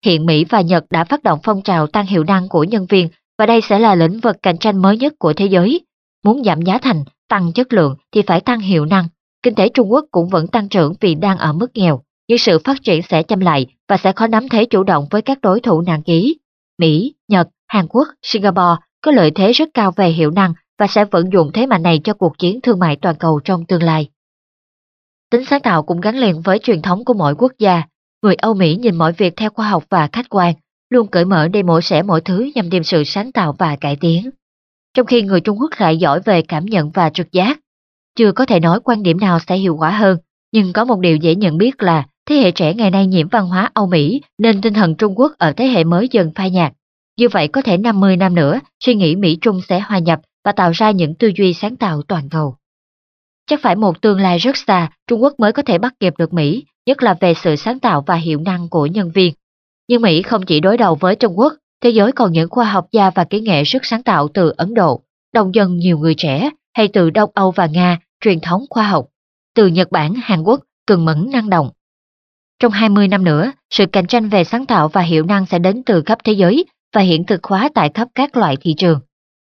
Hiện Mỹ và Nhật đã phát động phong trào tăng hiệu năng của nhân viên và đây sẽ là lĩnh vực cạnh tranh mới nhất của thế giới. Muốn giảm giá thành, tăng chất lượng thì phải tăng hiệu năng. Kinh tế Trung Quốc cũng vẫn tăng trưởng vì đang ở mức nghèo, nhưng sự phát triển sẽ chậm lại và sẽ khó nắm thế chủ động với các đối thủ nặng ký. Mỹ, Nhật, Hàn Quốc, Singapore có lợi thế rất cao về hiệu năng và sẽ vận dụng thế mạnh này cho cuộc chiến thương mại toàn cầu trong tương lai. Tính sáng tạo cũng gắn liền với truyền thống của mỗi quốc gia. Người Âu Mỹ nhìn mọi việc theo khoa học và khách quan, luôn cởi mở để mổ xẻ mọi thứ nhằm tìm sự sáng tạo và cải tiến. Trong khi người Trung Quốc lại giỏi về cảm nhận và trực giác, chưa có thể nói quan điểm nào sẽ hiệu quả hơn, nhưng có một điều dễ nhận biết là thế hệ trẻ ngày nay nhiễm văn hóa Âu Mỹ nên tinh thần Trung Quốc ở thế hệ mới dần phai nhạt. Như vậy có thể 50 năm nữa, suy nghĩ Mỹ-Trung sẽ hòa nhập và tạo ra những tư duy sáng tạo toàn cầu. Chắc phải một tương lai rất xa, Trung Quốc mới có thể bắt kịp được Mỹ, nhất là về sự sáng tạo và hiệu năng của nhân viên. Nhưng Mỹ không chỉ đối đầu với Trung Quốc, thế giới còn những khoa học gia và kỹ nghệ rất sáng tạo từ Ấn Độ, đông dân nhiều người trẻ, hay từ Đông Âu và Nga, truyền thống khoa học, từ Nhật Bản, Hàn Quốc, cường mẫn năng động. Trong 20 năm nữa, sự cạnh tranh về sáng tạo và hiệu năng sẽ đến từ khắp thế giới và hiện thực hóa tại khắp các loại thị trường.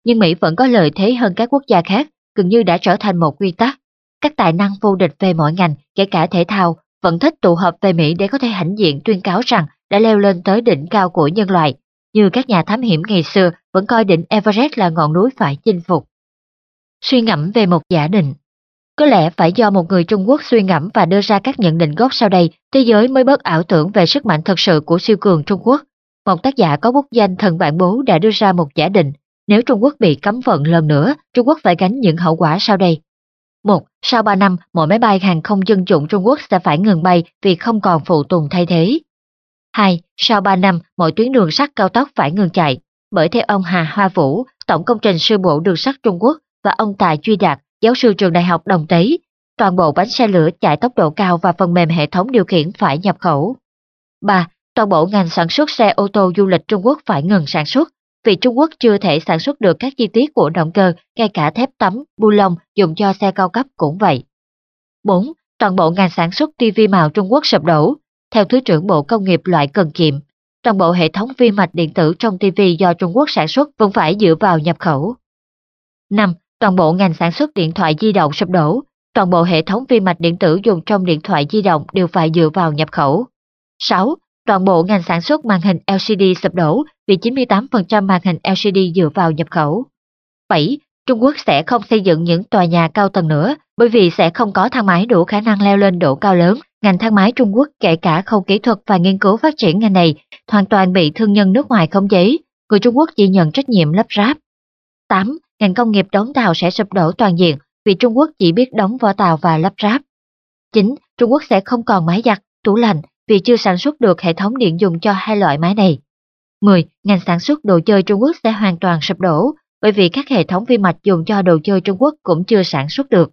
Nhưng Mỹ vẫn có lợi thế hơn các quốc gia khác, gần như đã trở thành một quy tắc. Các tài năng vô địch về mọi ngành, kể cả thể thao, vẫn thích tụ họp về Mỹ để có thể hãnh diện tuyên cáo rằng đã leo lên tới đỉnh cao của nhân loại, như các nhà thám hiểm ngày xưa vẫn coi đỉnh Everest là ngọn núi phải chinh phục. Suy ngẫm về một giả định có lẽ phải do một người Trung Quốc suy ngẫm và đưa ra các nhận định gốc sau đây, thế giới mới bớt ảo tưởng về sức mạnh thật sự của siêu cường Trung Quốc. Một tác giả có bút danh thần bản bố đã đưa ra một giả định, nếu Trung Quốc bị cấm vận lần nữa, Trung Quốc phải gánh những hậu quả sau đây. Một, Sau 3 năm, mọi máy bay hàng không dân dụng Trung Quốc sẽ phải ngừng bay vì không còn phụ tùng thay thế. 2. Sau 3 năm, mọi tuyến đường sắt cao tốc phải ngừng chạy, bởi theo ông Hà Hoa Vũ, Tổng công trình sư bộ đường sắt Trung Quốc và ông Tài Duy Đạt, giáo sư trường đại học Đồng Tế, toàn bộ bánh xe lửa chạy tốc độ cao và phần mềm hệ thống điều khiển phải nhập khẩu. 3. Toàn bộ ngành sản xuất xe ô tô du lịch Trung Quốc phải ngừng sản xuất, vì Trung Quốc chưa thể sản xuất được các chi tiết của động cơ, ngay cả thép tấm, bu lông dùng cho xe cao cấp cũng vậy. 4. Toàn bộ ngành sản xuất TV màu Trung Quốc sụp đổ. Theo Thứ trưởng Bộ Công nghiệp loại cần kiệm, toàn bộ hệ thống vi mạch điện tử trong TV do Trung Quốc sản xuất vẫn phải dựa vào nhập khẩu. 5. Toàn bộ ngành sản xuất điện thoại di động sụp đổ. Toàn bộ hệ thống vi mạch điện tử dùng trong điện thoại di động đều phải dựa vào nhập khẩu. 6 toàn bộ ngành sản xuất màn hình LCD sụp đổ vì 98% màn hình LCD dựa vào nhập khẩu. 7. Trung Quốc sẽ không xây dựng những tòa nhà cao tầng nữa bởi vì sẽ không có thang máy đủ khả năng leo lên độ cao lớn. Ngành thang máy Trung Quốc kể cả khâu kỹ thuật và nghiên cứu phát triển ngành này hoàn toàn bị thương nhân nước ngoài không giấy. Người Trung Quốc chỉ nhận trách nhiệm lắp ráp. 8. Ngành công nghiệp đóng tàu sẽ sụp đổ toàn diện vì Trung Quốc chỉ biết đóng vỏ tàu và lắp ráp. 9. Trung Quốc sẽ không còn máy giặt, tủ lạnh, vì chưa sản xuất được hệ thống điện dùng cho hai loại máy này. 10. Ngành sản xuất đồ chơi Trung Quốc sẽ hoàn toàn sụp đổ bởi vì các hệ thống vi mạch dùng cho đồ chơi Trung Quốc cũng chưa sản xuất được.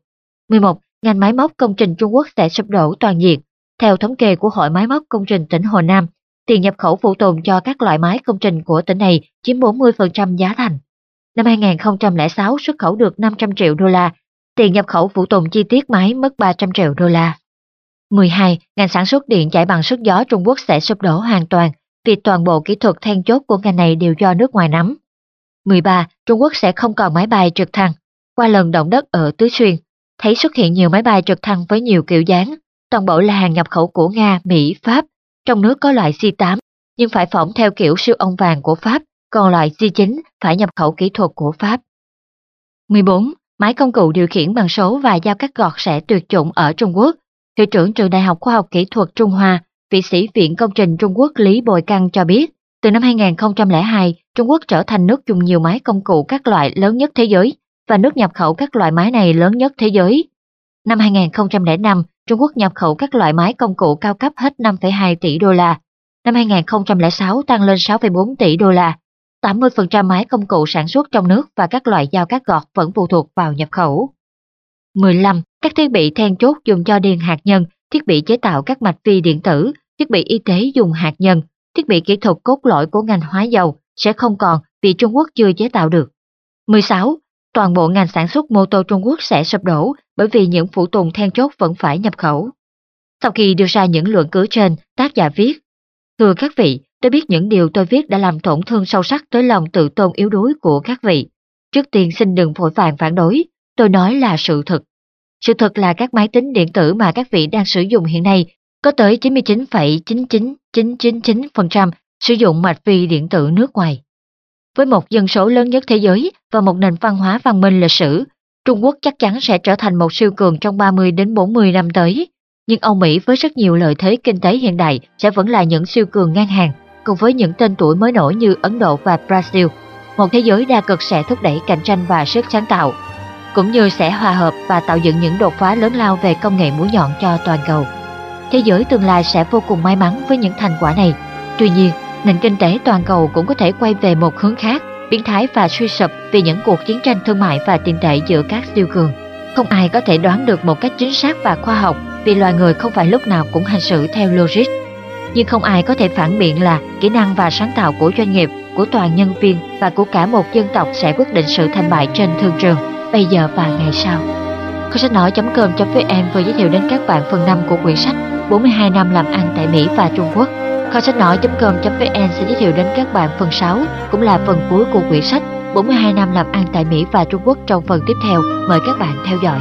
11. Ngành máy móc công trình Trung Quốc sẽ sụp đổ toàn diện. Theo thống kê của Hội Máy móc Công trình tỉnh Hồ Nam, tiền nhập khẩu phụ tùng cho các loại máy công trình của tỉnh này chiếm 40% giá thành. Năm 2006 xuất khẩu được 500 triệu đô la, tiền nhập khẩu phụ tùng chi tiết máy mất 300 triệu đô la. 12. Ngành sản xuất điện chạy bằng sức gió Trung Quốc sẽ sụp đổ hoàn toàn vì toàn bộ kỹ thuật then chốt của ngành này đều do nước ngoài nắm. 13. Trung Quốc sẽ không còn máy bay trực thăng. Qua lần động đất ở Tứ Xuyên, thấy xuất hiện nhiều máy bay trực thăng với nhiều kiểu dáng, toàn bộ là hàng nhập khẩu của Nga, Mỹ, Pháp. Trong nước có loại C8, nhưng phải phỏng theo kiểu siêu ông vàng của Pháp, còn loại C9 phải nhập khẩu kỹ thuật của Pháp. 14. Máy công cụ điều khiển bằng số và giao cắt gọt sẽ tuyệt chủng ở Trung Quốc Hiệu trưởng trường Đại học Khoa học Kỹ thuật Trung Hoa, vị sĩ Viện Công trình Trung Quốc Lý Bồi Căng cho biết, từ năm 2002, Trung Quốc trở thành nước dùng nhiều máy công cụ các loại lớn nhất thế giới và nước nhập khẩu các loại máy này lớn nhất thế giới. Năm 2005, Trung Quốc nhập khẩu các loại máy công cụ cao cấp hết 5,2 tỷ đô la. Năm 2006 tăng lên 6,4 tỷ đô la. 80% máy công cụ sản xuất trong nước và các loại dao cắt gọt vẫn phụ thuộc vào nhập khẩu. 15. Các thiết bị then chốt dùng cho điện hạt nhân, thiết bị chế tạo các mạch vi điện tử, thiết bị y tế dùng hạt nhân, thiết bị kỹ thuật cốt lõi của ngành hóa dầu sẽ không còn vì Trung Quốc chưa chế tạo được. 16. Toàn bộ ngành sản xuất mô tô Trung Quốc sẽ sụp đổ bởi vì những phụ tùng then chốt vẫn phải nhập khẩu. Sau khi đưa ra những luận cứ trên, tác giả viết Thưa các vị, tôi biết những điều tôi viết đã làm tổn thương sâu sắc tới lòng tự tôn yếu đuối của các vị. Trước tiên xin đừng vội vàng phản đối, tôi nói là sự thật. Sự thật là các máy tính điện tử mà các vị đang sử dụng hiện nay có tới 99,99999% sử dụng mạch vi điện tử nước ngoài. Với một dân số lớn nhất thế giới và một nền văn hóa văn minh lịch sử, Trung Quốc chắc chắn sẽ trở thành một siêu cường trong 30 đến 40 năm tới. Nhưng Âu Mỹ với rất nhiều lợi thế kinh tế hiện đại sẽ vẫn là những siêu cường ngang hàng, cùng với những tên tuổi mới nổi như Ấn Độ và Brazil. Một thế giới đa cực sẽ thúc đẩy cạnh tranh và sức sáng tạo, cũng như sẽ hòa hợp và tạo dựng những đột phá lớn lao về công nghệ mũi nhọn cho toàn cầu. Thế giới tương lai sẽ vô cùng may mắn với những thành quả này. Tuy nhiên, nền kinh tế toàn cầu cũng có thể quay về một hướng khác, biến thái và suy sụp vì những cuộc chiến tranh thương mại và tiền tệ giữa các siêu cường. Không ai có thể đoán được một cách chính xác và khoa học vì loài người không phải lúc nào cũng hành xử theo logic. Nhưng không ai có thể phản biện là kỹ năng và sáng tạo của doanh nghiệp, của toàn nhân viên và của cả một dân tộc sẽ quyết định sự thành bại trên thương trường bây giờ và ngày sau. Kho sách nói.com.vn vừa giới thiệu đến các bạn phần 5 của quyển sách 42 năm làm ăn tại Mỹ và Trung Quốc. Kho sách nói.com.vn sẽ giới thiệu đến các bạn phần 6, cũng là phần cuối của quyển sách 42 năm làm ăn tại Mỹ và Trung Quốc trong phần tiếp theo. Mời các bạn theo dõi.